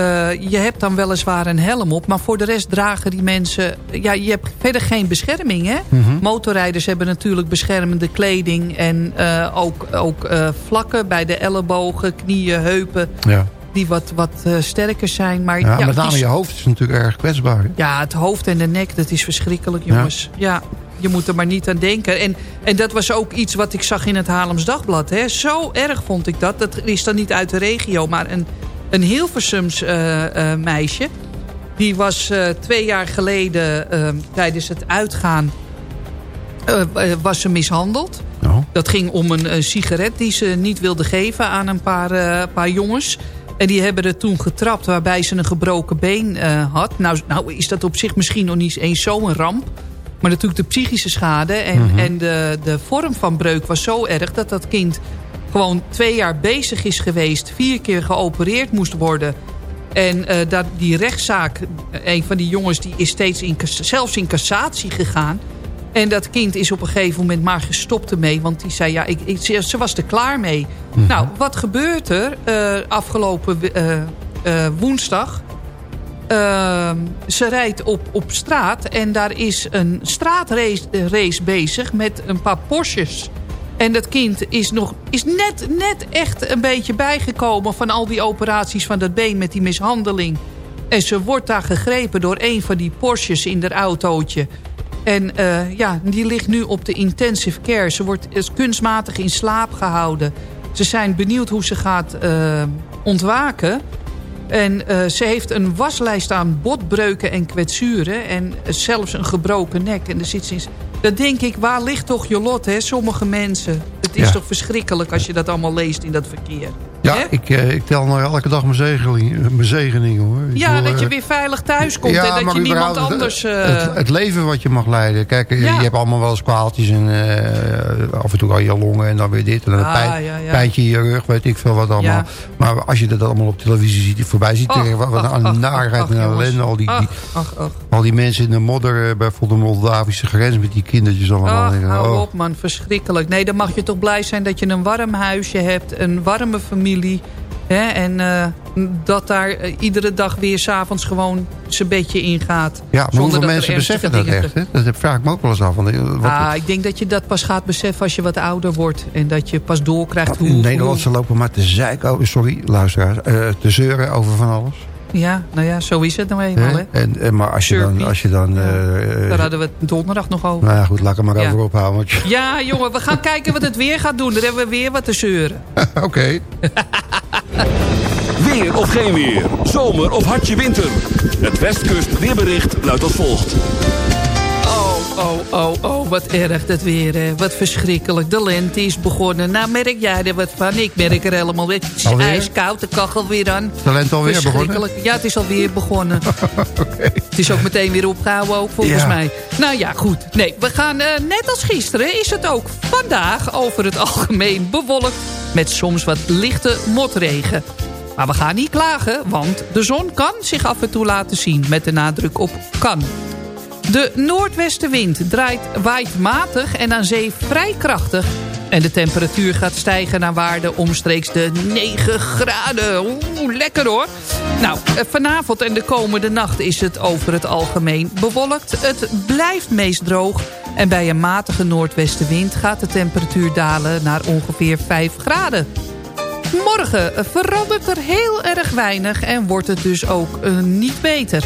je hebt dan weliswaar een helm op... maar voor de rest dragen die mensen... Ja, je hebt verder geen bescherming. Hè? Mm -hmm. Motorrijders hebben natuurlijk beschermende kleding... en uh, ook, ook uh, vlakken bij de ellebogen, knieën, heupen... Ja die wat, wat uh, sterker zijn. Maar, ja, ja, met name is, je hoofd is natuurlijk erg kwetsbaar. Hè? Ja, het hoofd en de nek, dat is verschrikkelijk, jongens. Ja, ja je moet er maar niet aan denken. En, en dat was ook iets wat ik zag in het Haarlems Dagblad. Hè. Zo erg vond ik dat. Dat is dan niet uit de regio, maar een, een Hilversums uh, uh, meisje. Die was twee jaar geleden tijdens het uitgaan... was ze mishandeld. Oh. Dat ging om een sigaret die ze niet wilde geven aan een paar, paar jongens... En die hebben er toen getrapt waarbij ze een gebroken been uh, had. Nou, nou is dat op zich misschien nog niet eens zo'n ramp. Maar natuurlijk de psychische schade en, mm -hmm. en de, de vorm van breuk was zo erg... dat dat kind gewoon twee jaar bezig is geweest... vier keer geopereerd moest worden... En uh, dat die rechtszaak, een van die jongens... die is steeds in, zelfs in cassatie gegaan... En dat kind is op een gegeven moment maar gestopt ermee. Want die zei, ja, ik, ik, ze was er klaar mee. Mm -hmm. Nou, wat gebeurt er uh, afgelopen uh, uh, woensdag? ze rijdt op, op straat en daar is een straatrace race bezig met een paar Porsches. En dat kind is, nog, is net, net echt een beetje bijgekomen van al die operaties van dat been met die mishandeling. En ze wordt daar gegrepen door een van die Porsches in haar autootje. En uh, ja, die ligt nu op de intensive care. Ze wordt is kunstmatig in slaap gehouden. Ze zijn benieuwd hoe ze gaat uh, ontwaken. En uh, ze heeft een waslijst aan botbreuken en kwetsuren. En zelfs een gebroken nek. En er zit sinds... Dat denk ik, waar ligt toch je lot, hè? Sommige mensen. Het is ja. toch verschrikkelijk als je dat allemaal leest in dat verkeer. Ja, ik, eh, ik tel nog elke dag mijn zegeningen, mijn zegeningen hoor. Ja, bedoel, dat je eh, weer veilig thuis komt en dat je niemand het- anders... eh, Het, het leven wat je mag leiden. Kijk, eh, Ja. je hebt allemaal wel eens kwaaltjes en eh, af en toe al je longen en dan weer dit. En dan een Ah, pijn, ja, ja. pijntje in je rug, weet ik veel wat allemaal. Maar als je dat allemaal op televisie ziet, voorbij ziet, tegen, wat, een narigheid en ellende. Al die, die, Ach, ach, ach. al die mensen in de modder eh, bij bijvoorbeeld de Moldavische grens met die kindertjes allemaal. Ach, hou oh. op man, verschrikkelijk. Nee, dan mag je toch blij zijn dat je een warm huisje hebt. Een warme familie. Hè, en eh, dat daar eh, iedere dag weer s'avonds gewoon zijn bedje ingaat. Ja, maar zonder hoeveel dat mensen beseffen dat echt? Hè? Dat vraag ik me ook wel eens af. Want, eh, wat, Ah, ik denk dat je dat pas gaat beseffen als je wat ouder wordt. En dat je pas doorkrijgt hoe... in Nederland ze lopen maar te zeiken, sorry luisteraars, te zeuren over van alles. Ja, nou ja, zo is het nou eenmaal. Hè? En, en, maar als je dan... Als je dan eh, Daar hadden we het donderdag nog over. nou ja, goed, laat ik er maar Ja. over ophouden. Want Ja, jongen, we gaan kijken wat het weer gaat doen. Dan hebben we weer wat te zeuren. Oké. Weer of geen weer. Zomer of hartje winter. Het Westkust weerbericht luidt als volgt. Oh, oh, oh, wat erg dat weer, hè. Wat verschrikkelijk. De lente is begonnen. Nou, merk jij er wat van? Ik merk er helemaal weer. Het is Alweer? ijskoud, de kachel weer aan. de lente alweer Verschrikkelijk. Ja, het is alweer begonnen. Het is ook meteen weer opgehouden, ook volgens Ja. mij. Nou ja, goed. Nee, we gaan eh, net als gisteren is het ook vandaag over het algemeen bewolkt. Met soms wat lichte motregen. Maar we gaan niet klagen, want de zon kan zich af en toe laten zien. Met de nadruk op kan. De noordwestenwind draait, waait matig en aan zee vrij krachtig. En de temperatuur gaat stijgen naar waarde omstreeks de 9 graden. Oeh, lekker hoor. Nou, eh, vanavond en de komende nacht is het over het algemeen bewolkt. Het blijft meest droog. En bij een matige noordwestenwind gaat de temperatuur dalen naar ongeveer 5 graden. Morgen verandert er heel erg weinig en wordt het dus ook eh, niet beter.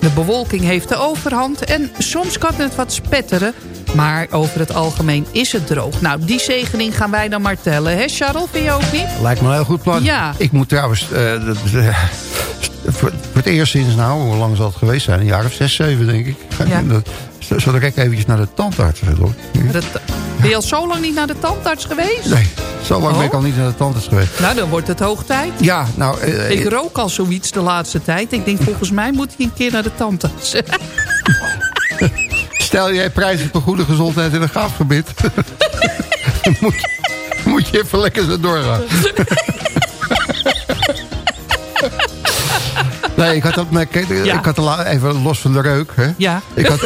De bewolking heeft de overhand en soms kan het wat spetteren. Maar over het algemeen is het droog. Nou, die zegening gaan wij dan maar tellen. Hè, Charles? Vind je ook niet? Lijkt me een heel goed plan. Ja. Ik moet trouwens... eh, dat- eh, voor, het eerst sinds, nou, hoe lang zal het geweest zijn? Een jaar of zes, zeven, denk ik. Ja. Zal ik eventjes naar de tandarts? Hoor. Ben je al zo lang niet naar de tandarts geweest? Nee, zo lang ben ik Oh. al niet naar de tandarts geweest. Nou, dan wordt het hoog tijd. Ja, nou... eh, Ik rook al zoiets de laatste tijd. Ik denk, volgens mij moet hij een keer naar de tandarts. Stel jij prijzen voor goede gezondheid in een gaafgebied. moet, moet je even lekker zo doorgaan. nee, ik had dat Ja. ik had de even los van de reuk. Hè? Ja. Ik had,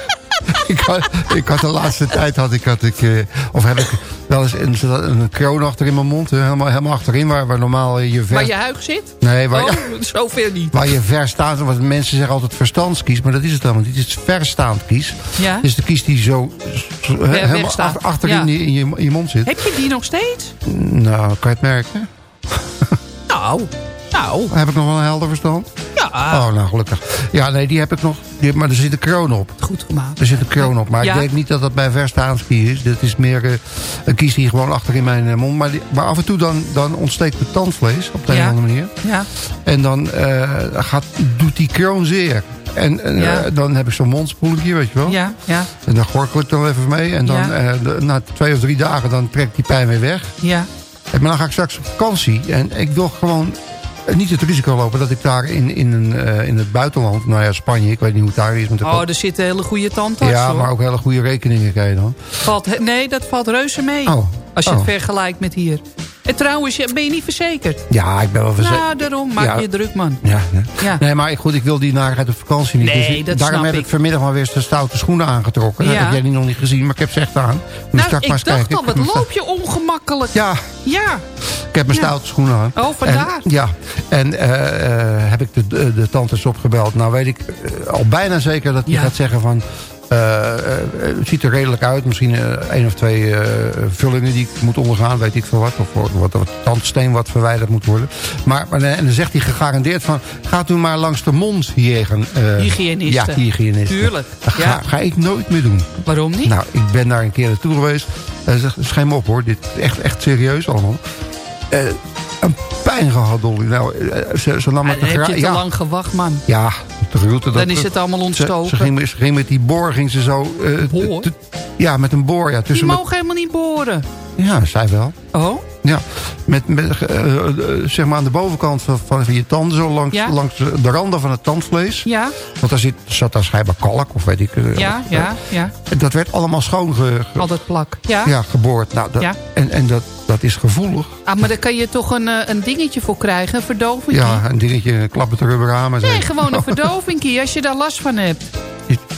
ik, had, ik had de laatste tijd had ik, had ik eh, of heb ik wel eens een, een kroon achter in mijn mond, helemaal, helemaal achterin, waar, waar normaal je ver, Waar je huig zit? Nee, waar, oh, je, zover niet. waar je ver staat. Want mensen zeggen altijd verstandskies, maar dat is het helemaal niet. Het is verstaand kies. Ja. Dus de kies die zo, Ver helemaal achterin Ja. in, je, in, je, in je mond zit. Heb je die nog steeds? Nou, kan je het merken? Nou, nou. Heb ik nog wel een helder verstand? Ja. Oh, nou gelukkig. Ja, nee, die heb ik nog. Die, maar er zit een kroon op. Goed gemaakt. Er zit een kroon op. Maar Ja. ik denk niet dat dat bij verstaand ski is. Dat is meer eh, een kies die gewoon achter in mijn eh, mond. Maar, die- maar af en toe dan, dan ontsteekt het tandvlees op de een of andere manier. Ja. En dan eh, gaat, doet die kroon zeer. En eh, Ja. dan heb ik zo'n mondspoeletje, weet je wel. Ja, ja, En dan gorkel ik dan even mee. En dan Ja. eh, de- na twee of drie dagen dan trekt die pijn weer weg. ja. En maar dan ga ik straks op vakantie. En ik wil gewoon niet het risico lopen dat ik daar in, in, een, eh, in het buitenland... Nou ja, Spanje, ik weet niet hoe het daar is met de Oh, er zitten hele goede tandarts Ja, hoor. maar ook hele goede rekeningen krijg je dan. Valt, nee, dat valt reuze mee. Oh. Als je Oh. het vergelijkt met hier. En trouwens, ben je niet verzekerd? Ja, ik ben wel verzekerd. Nou, daarom. Maak Ja. je druk, man. Ja, ja. Ja. Nee, maar goed, ik wil die narigheid op vakantie niet. Nee, dus dat daarom heb ik. vanmiddag maar weer de stoute schoenen aangetrokken. Dat heb jij die nog niet gezien, maar ik heb ze echt aan. Moet Nou, maar ik eens dacht kijken. al, wat loop je ongemakkelijk. Ja, Ja. ik heb mijn stoute schoenen aan. Oh, vandaar. En, ja, en eh, eh, heb ik de, de, de tandarts opgebeld. Nou weet ik eh, al bijna zeker dat hij gaat zeggen van... eh, eh, het ziet er redelijk uit. Misschien eh, één of twee vullingen die ik moet ondergaan. Weet ik veel wat. Of wat, tandsteen wat verwijderd moet worden. Maar, maar en dan zegt hij gegarandeerd van... Gaat u maar langs de mond eh, Hygiënisten. Ja, hygiënisten. Tuurlijk, Dat ja. ga ik nooit meer doen. Waarom niet? Nou, ik ben daar een keer naartoe geweest. Hij zegt, schijn me op hoor. Dit is echt, echt serieus allemaal. Eh, een pijn gehad, Dolly. Nou, ze, ze nam Ah, het dan heb je te ja, lang gewacht, man. ja, Dan is het allemaal ontstoken. ze, ging, ze ging met die boor, ging ze zo... Boor? t- ja, met een boor, ja. Die Tussen mijn- mogen helemaal niet boren. Ja, zij wel. Oh? Ja, met, met eh, eh, zeg maar aan de bovenkant van, van je tanden, zo langs, Ja. langs de randen van het tandvlees. Ja, Want daar zit, zat daar schijnbaar kalk of weet ik. ja, ja, ja. En Dat werd allemaal schoon ge- ge- Altijd plak. Ja? ja, geboord. Nou, dat, Ja. En, en dat, dat is gevoelig. Ah, maar daar kan je toch een, eh, een dingetje voor krijgen, een verdoving? Ja, een dingetje, klap het rubber aan. maar Nee, zeg. gewoon een verdoving als je daar last van hebt.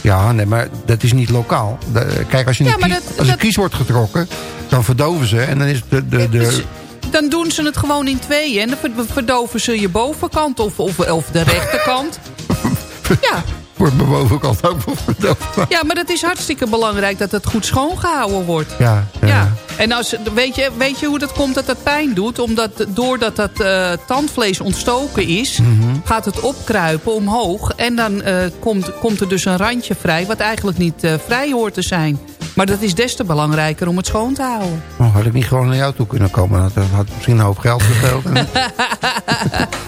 Ja, nee, maar dat is niet lokaal. De- kijk, als, je Ja, een kies, dat- als een dat- kies wordt getrokken, dan verdoven ze. En dan is de, de, de, Dan doen ze het gewoon in tweeën. En dan ver- verdoven ze je bovenkant of, of, of de rechterkant. Ja, bovenkant ook wel verdoofd. ja, maar het is hartstikke belangrijk dat het goed schoongehouden wordt. Ja, ja. Ja, en als, weet, je, weet je hoe dat komt dat dat pijn doet? Omdat doordat dat eh, tandvlees ontstoken is, Mhm. gaat het opkruipen omhoog. En dan eh, komt, komt er dus een randje vrij, wat eigenlijk niet eh, vrij hoort te zijn. Maar dat is des te belangrijker om het schoon te houden. Oh, had ik niet gewoon naar jou toe kunnen komen? Dat had misschien een hoop geld gespeeld.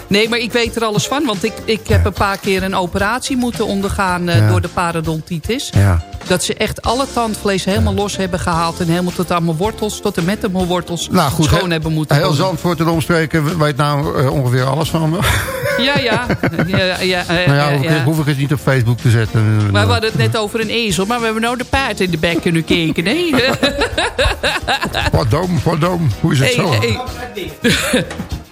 Nee, maar ik weet er alles van. Want ik, ik heb een paar keer een operatie moeten ondergaan eh, Ja. door de parodontitis. ja. Dat ze echt alle tandvlees helemaal los hebben gehaald. En helemaal tot aan mijn wortels, tot en met mijn wortels Nou goed, schoon he- hebben moeten heel. Zandvoort en omstreken weet nou eh, ongeveer alles van me. Ja, ja. ja, ja, nou ja, hoef, ik, ja. hoef ik het niet op Facebook te zetten. Maar we hadden het net over een ezel. Maar we hebben nou de paard in de bek kunnen kijken. Nee. Pardon, pardon. Hoe is het Hey, zo? hey.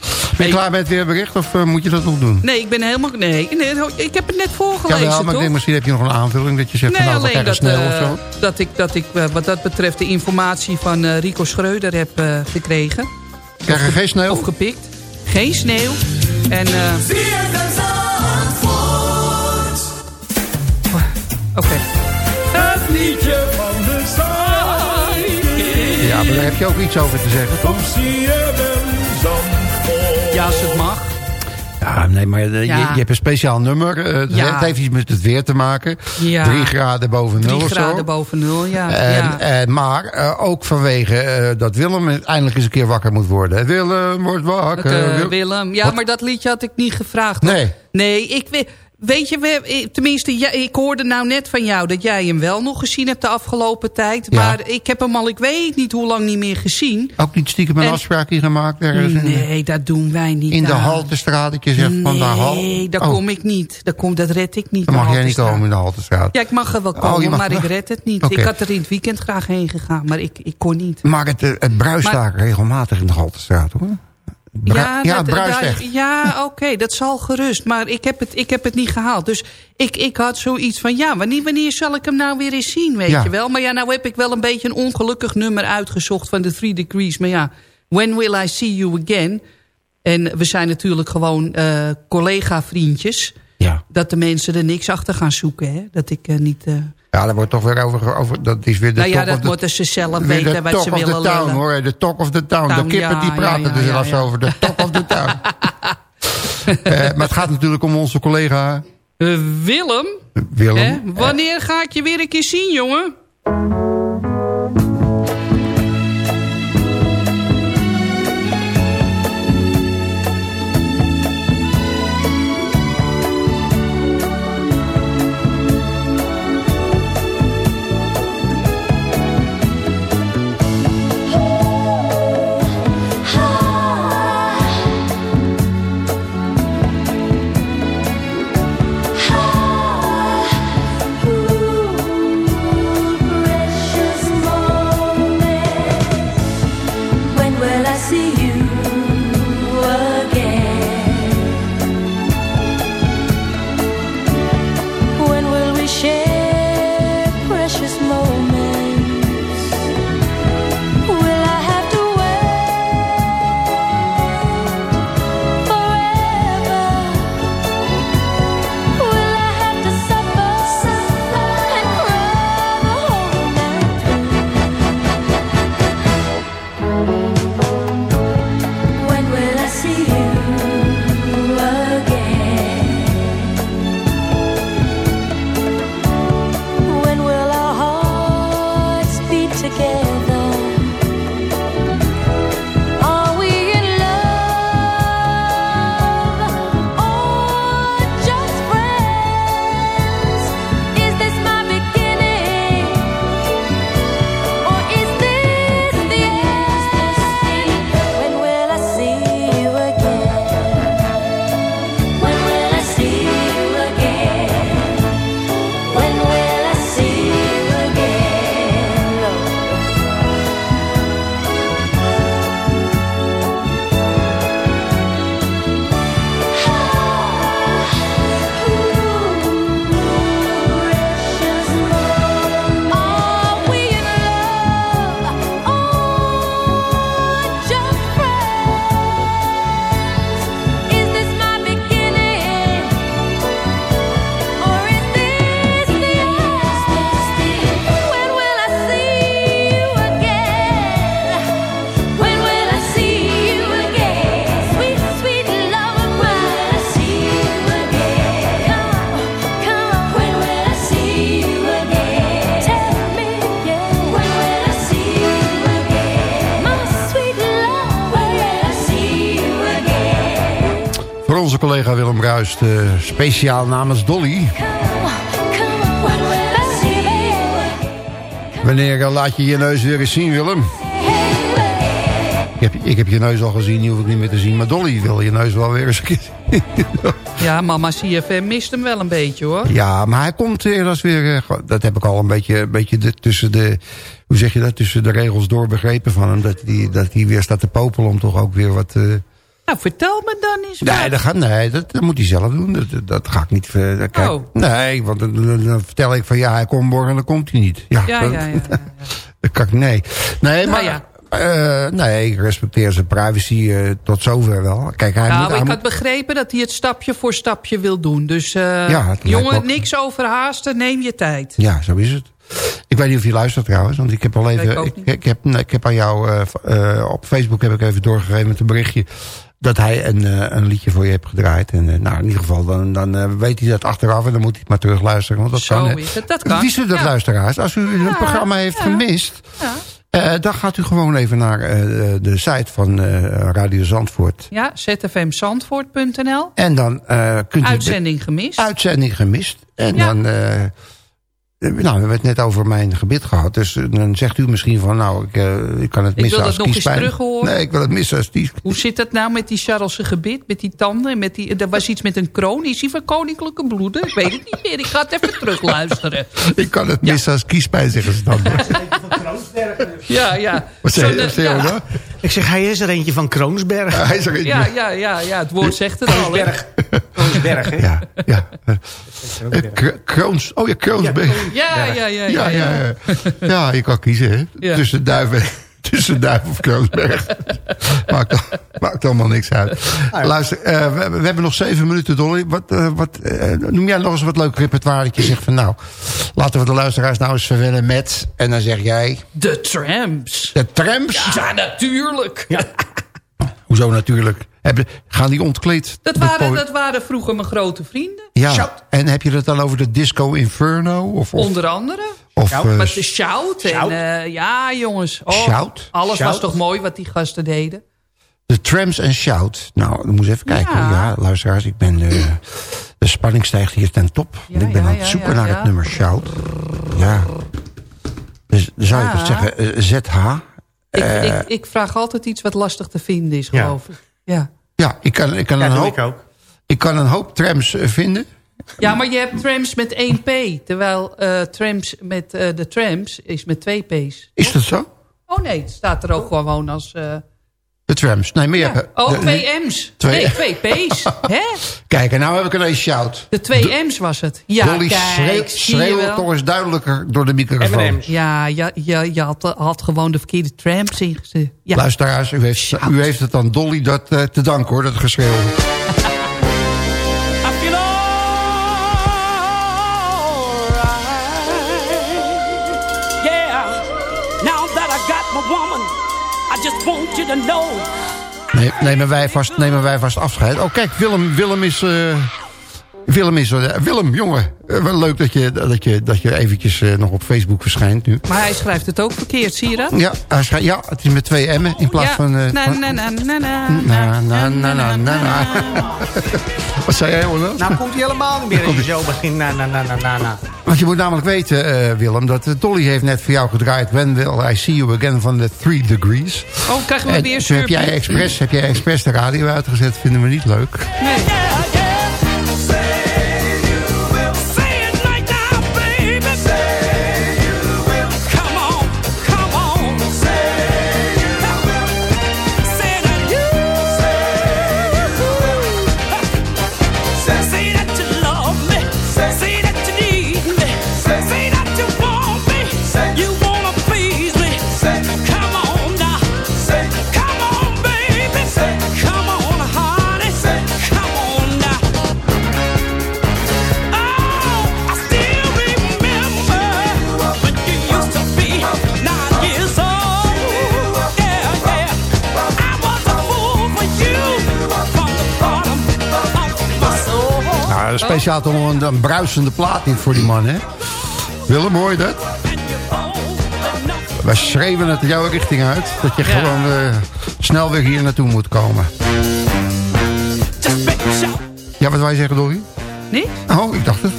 Ben je klaar met het weerbericht of eh, moet je dat nog doen? Nee, ik ben helemaal... Nee, nee, ik heb het net voorgelezen, Ja, wel, maar ik denk misschien heb je nog een aanvulling dat je zegt Nee, van nou, we alleen dat, snel of eh, zo. dat ik, dat ik eh, wat dat betreft de informatie van eh, Rico Schreuder heb eh, gekregen. Krijg je geen sneeuw? Of gepikt. Geen sneeuw. En, eh, oké. Het liedje van de zaai. Ja, maar daar heb je ook iets over te zeggen, toch? Op CFM Zandvoort. Ja, als het mag. Ja, nee, maar eh, Ja. je, je hebt een speciaal nummer. eh, het Ja. heeft iets met het weer te maken. Ja. Drie graden boven nul Drie graden zo. boven nul, ja. En, ja. en, maar eh, ook vanwege eh, dat Willem eindelijk eens een keer wakker moet worden. Willem wordt wakker. Eh, Wil- Willem. Ja, Wat? maar dat liedje had ik niet gevraagd. Nee. Nee, ik weet... Weet je, we, eh, tenminste, ja, ik hoorde nou net van jou dat jij hem wel nog gezien hebt de afgelopen tijd. Ja. Maar ik heb hem al, ik weet niet hoe lang niet meer gezien. Ook niet stiekem een En- afspraak hier gemaakt? ergens in- Nee, dat doen wij niet In de. Haltestraat, dat je zegt van daar hal. Nee, daar Oh, kom ik niet. Daar kom, dat red ik niet. Dan mag jij niet komen in de Haltestraat. Ja, ik mag er wel Oh, komen, maar wel. ik red het niet. Ik had er in het weekend graag heen gegaan, maar ik, ik kon niet. Maar het, eh, het bruist Maar- daar regelmatig in de Haltestraat, hoor. Ja, bruist daar- echt. Ja, oké, dat zal gerust. Maar ik heb het, ik heb het niet gehaald. Dus ik, ik had zoiets van, ja, wanneer, wanneer zal ik hem nou weer eens zien, weet Ja. je wel? Maar ja, nou heb ik wel een beetje een ongelukkig nummer uitgezocht van de Three Degrees. Maar ja, When Will I See You Again? En we zijn natuurlijk gewoon eh, collega-vriendjes. Ja. Dat de mensen er niks achter gaan zoeken, hè? Dat ik eh, niet... eh, Ja, daar wordt toch weer over... over dat is weer de nou ja, top dat moeten ze zelf weten de wat talk ze of the willen town, hoor. De talk of the town. Town, de kippen ja, die praten ja, er ja, zelfs over. De talk of the town. Eh, maar het gaat natuurlijk om onze collega Eh, Willem, Willem. hè? wanneer ga ik je weer een keer zien, jongen? Ruist. eh, speciaal namens Dolly. Wanneer eh, laat je je neus weer eens zien, Willem? Ik heb, ik heb je neus al gezien, die hoef ik niet meer te zien. Maar Dolly wil je neus wel weer eens een keer zien. Ja, mama CFM mist hem wel een beetje hoor. Ja, maar hij komt weer als weer... eh, dat heb ik al een beetje, een beetje de, tussen de... Hoe zeg je dat? Tussen de regels door begrepen van hem. Dat hij dat hij weer staat te popelen om toch ook weer wat... eh, Nou, vertel me dan eens Nee, dat, gaat, nee dat, dat moet hij zelf doen. Dat, dat- ga ik niet... ver- dat kijk- Oh. Nee, want dan, dan- dan vertel ik van ja, hij komt morgen en dan komt hij niet. Ja, Ja, dat, ja, ja. ja. dat kan ik, nee. Nee, Nou maar... ja. eh, nee, ik respecteer zijn privacy eh, tot zover wel. Kijk, hij nou, moet... ik moet- had begrepen dat hij het stapje voor stapje wil doen. Dus eh, Ja, jongen, ook. niks overhaasten, neem je tijd. Ja, zo is het. Ik weet niet of je luistert trouwens, want ik heb al ik even... Ik, heb, nee, ik heb aan jou op Facebook heb ik even doorgegeven met een berichtje... dat hij een, eh, een liedje voor je heeft gedraaid. En eh, nou, in ieder geval, dan, dan eh, weet hij dat achteraf... en dan moet hij het maar terug luisteren. Want dat Zo kan, is het, dat kan. Wist u dat, Ja. luisteraars? Als u een programma heeft gemist... Ja. eh, dan gaat u gewoon even naar de site van Radio Zandvoort. Ja, zfmzandvoort.nl. En dan kunt u... Uitzending gemist. uitzending gemist. En dan... nou, we hebben het net over mijn gebit gehad. Dus eh, dan zegt u misschien van... nou, ik, eh, ik kan het Ik missen wil als dat nog eens kiespijn. terug horen. Nee, ik wil het missen als die... Hoe zit dat nou met die Charles'e gebit, met die tanden? Met die, er was iets met een kroon. Is hij van koninklijke bloeden? Ik weet het niet meer. Ik ga het even terugluisteren. ik kan het missen als kiespijn, zeggen ze dan. Ja, ja. Wat zei je, zei je ja. Ik zeg, hij is er eentje van Kroonsberg. Hij is er eentje. Ja, ja, ja, ja, het woord zegt het al. hè. Kroonsberg. Kroonsberg, hè? Ja, ja. Eh, Kro- Kroons, oh ja, Kroonsberg. Ja, ja, ja, ja. Ja, ja, ja. Ja, je kan kiezen, hè. Ja. Tussen Duiven, tussen Duiven of Kroonsberg. maakt, maakt allemaal niks uit. Luister, eh, we, we hebben nog zeven minuten, Dolly. Wat, eh, wat, eh, noem jij nog eens wat leuk repertoire dat je zegt van... nou, laten we de luisteraars nou eens verwennen met... en dan zeg jij... De trams. De trams? Ja, natuurlijk. Hoezo natuurlijk? Hebben, gaan die ontkleed? Dat, waren, dat waren vroeger mijn grote vrienden. Ja, Shout. en heb je het dan over de Disco Inferno? Of, of, Onder andere. of, eh, Met de shout. En, Shout? eh, ja, jongens. Oh, Shout? Alles Shout? was toch mooi wat die gasten deden. De Trams en Shout. Nou, dan moet eens even kijken. Ja. Ja, luisteraars, ik ben... De, de spanning stijgt hier ten top. Ja, ik ben ja, aan het zoeken ja, naar ja. het nummer Shout. Ja. Dus zou je Ja. toch zeggen eh, ZH? Ik, Eh, ik, ik vraag altijd iets wat lastig te vinden is, geloof ik. Ja. Ja, ik kan, ik kan, Ja, een, hoop, ik ook. ik kan een hoop trams eh, vinden. ja, maar je hebt trams met 1 P. Terwijl eh, trams met eh, de trams is met 2 P's. Is dat zo? Oh nee, het staat er ook gewoon als... eh, De trams. Nee, maar je hebt... oh, de- 2 M's. Twee- Nee, 2 P's. Hè? Kijk, en nou heb ik ineens Shout. De 2 M's was het. Ja, Dolly kijk, schreeuw, zie je schreeuw het eens duidelijker door de microfoon. M&M's. Ja, ja, ja je had, had gewoon de verkeerde trams ingezet. Ja. Luisteraars, u heeft, u heeft het aan Dolly dat eh, te danken hoor, dat geschreeuw. Nee, nemen, wij vast, nemen wij vast afscheid. Oh kijk, Willem, Willem is... eh, Willem is... eh, Willem, jongen. eh, wel leuk dat je, dat je, dat je eventjes eh, nog op Facebook verschijnt nu. Maar hij schrijft het ook verkeerd, zie je dat? Ja, hij schrijft- ja, het is met twee M'en in plaats ja. van... eh, na, na, na, na, na, Na, na, na, na, na, na. Wat zei jij, Orno? Nou komt hij helemaal niet meer als je zo begint. Na, na, na, na, na, na. Want je moet namelijk weten, eh, Willem, dat eh, Dolly heeft net voor jou gedraaid... When Will I See You Again van de Three Degrees. Oh, krijgen we En weer heb jij, expres, heb jij expres de radio uitgezet, vinden we niet leuk. Nee. Speciaal toch nog een, een bruisende plaat niet voor die man, hè? Willem, hoor je dat? Wij schreven het jouw richting uit. Dat je Ja. gewoon eh, snel weer hier naartoe moet komen. Ja, wat wij zeggen, Dolly? Nee? Oh, ik dacht het.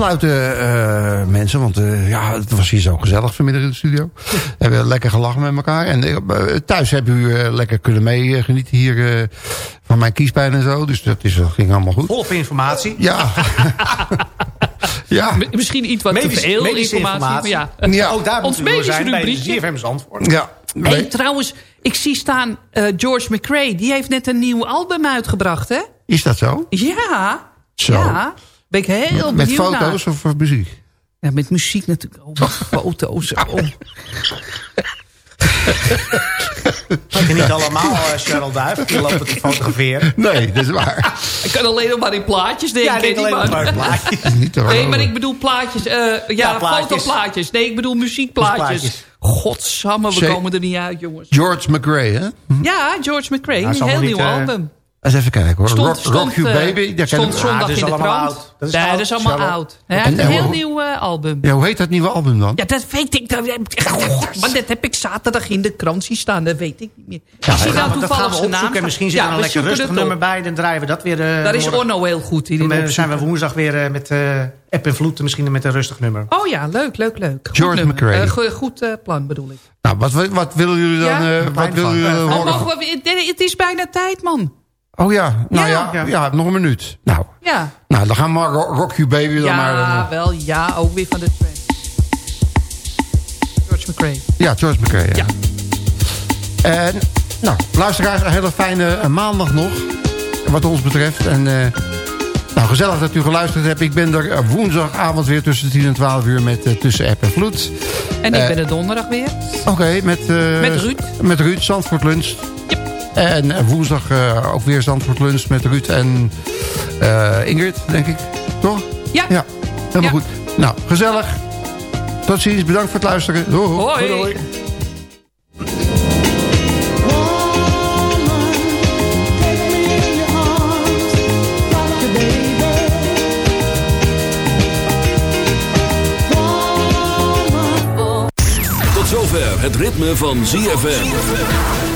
Afsluiten, eh, mensen. Want eh, ja, het was hier zo gezellig vanmiddag in de studio. We hebben lekker gelachen met elkaar. En eh, thuis hebben u eh, lekker kunnen meegenieten hier eh, van mijn kiespijn en zo. Dus dat, is, dat ging allemaal goed. Volop informatie. Ja. ja. Misschien iets wat Medisch- te veel medische informatie. informatie. Maar ja, Ja. Ook daar ons moeten we door medische zijn bij rubriekje. ZFM's antwoord. Ja. Hey, trouwens, ik zie staan eh, George McRae. Die heeft net een nieuw album uitgebracht, hè? Is dat zo? Ja. Zo. Ja. Ben ik heel Met benieuwd foto's naar. of, muziek? Ja, met muziek natuurlijk. Oh, met foto's. Oh. Je niet allemaal uh, Cheryl Duif. Die lopen te fotograferen. Nee, dat is waar. Ik kan alleen nog maar in plaatjes denken. Ja, ik alleen maar plaatjes. Niet Nee, maar ik bedoel plaatjes. eh, ja, Ja, plaatjes. fotoplaatjes. Nee, ik bedoel muziekplaatjes. Godsamme, we Zee- komen er niet uit, jongens. George McRae, hè? Ja, George McRae. Nou, een heel nieuw niet, eh, album. Eens even kijken hoor. Stond, Rock, stond, Rock You eh, Baby. Daar stond ik- zondag Ah, dat is in de allemaal krant. oud. Dat is Ja, oud, dat is allemaal oud. Hij heeft En- een en heel hoe- nieuw eh, album. Ja, hoe heet dat nieuwe album dan? Ja, dat weet ik. Dat, maar dat heb ik zaterdag in de krant zien staan. Dat weet ik niet meer. Ja, ik zie dat nou toevallig zijn naam. En misschien zit Ja, er een lekker rustig nummer bij. Dan draaien we dat weer. eh, Daar is. Orno heel goed in. Dan zijn we woensdag weer met eh App en Vloed. Misschien met een rustig nummer. Oh ja, leuk, leuk, leuk. Goed George nummer. McRae. Go- goed plan bedoel ik. Nou, wat, wat willen jullie dan, Ja? eh, wat willen jullie Oh, horen? het is bijna tijd, man. Oh ja, nou ja. Ja. Ja, nog een minuut. Nou, Ja, nou dan gaan we maar Ro- Rock You Baby dan ja maar. eh, wel, ja, ook weer van de trend. George McRae. ja, George McRae. Ja. En, nou, luisteraars, een hele fijne eh, maandag nog. Wat ons betreft. En, eh, nou, gezellig dat u geluisterd hebt. Ik ben er woensdagavond weer tussen 10 en 12 uur met Tussen App en Vloed. En ik ben er donderdag weer. Oké, met, Met Ruud. Met Ruud, Zandvoort Lunch. En eh, woensdag eh, ook weer Zandvoort Lunch met Ruud en eh, Ingrid, denk ik. Toch? Ja. Ja, helemaal goed. Nou, gezellig. Tot ziens, bedankt voor het luisteren. Doei. Hoi. Doei, doei. Tot zover het ritme van ZFM.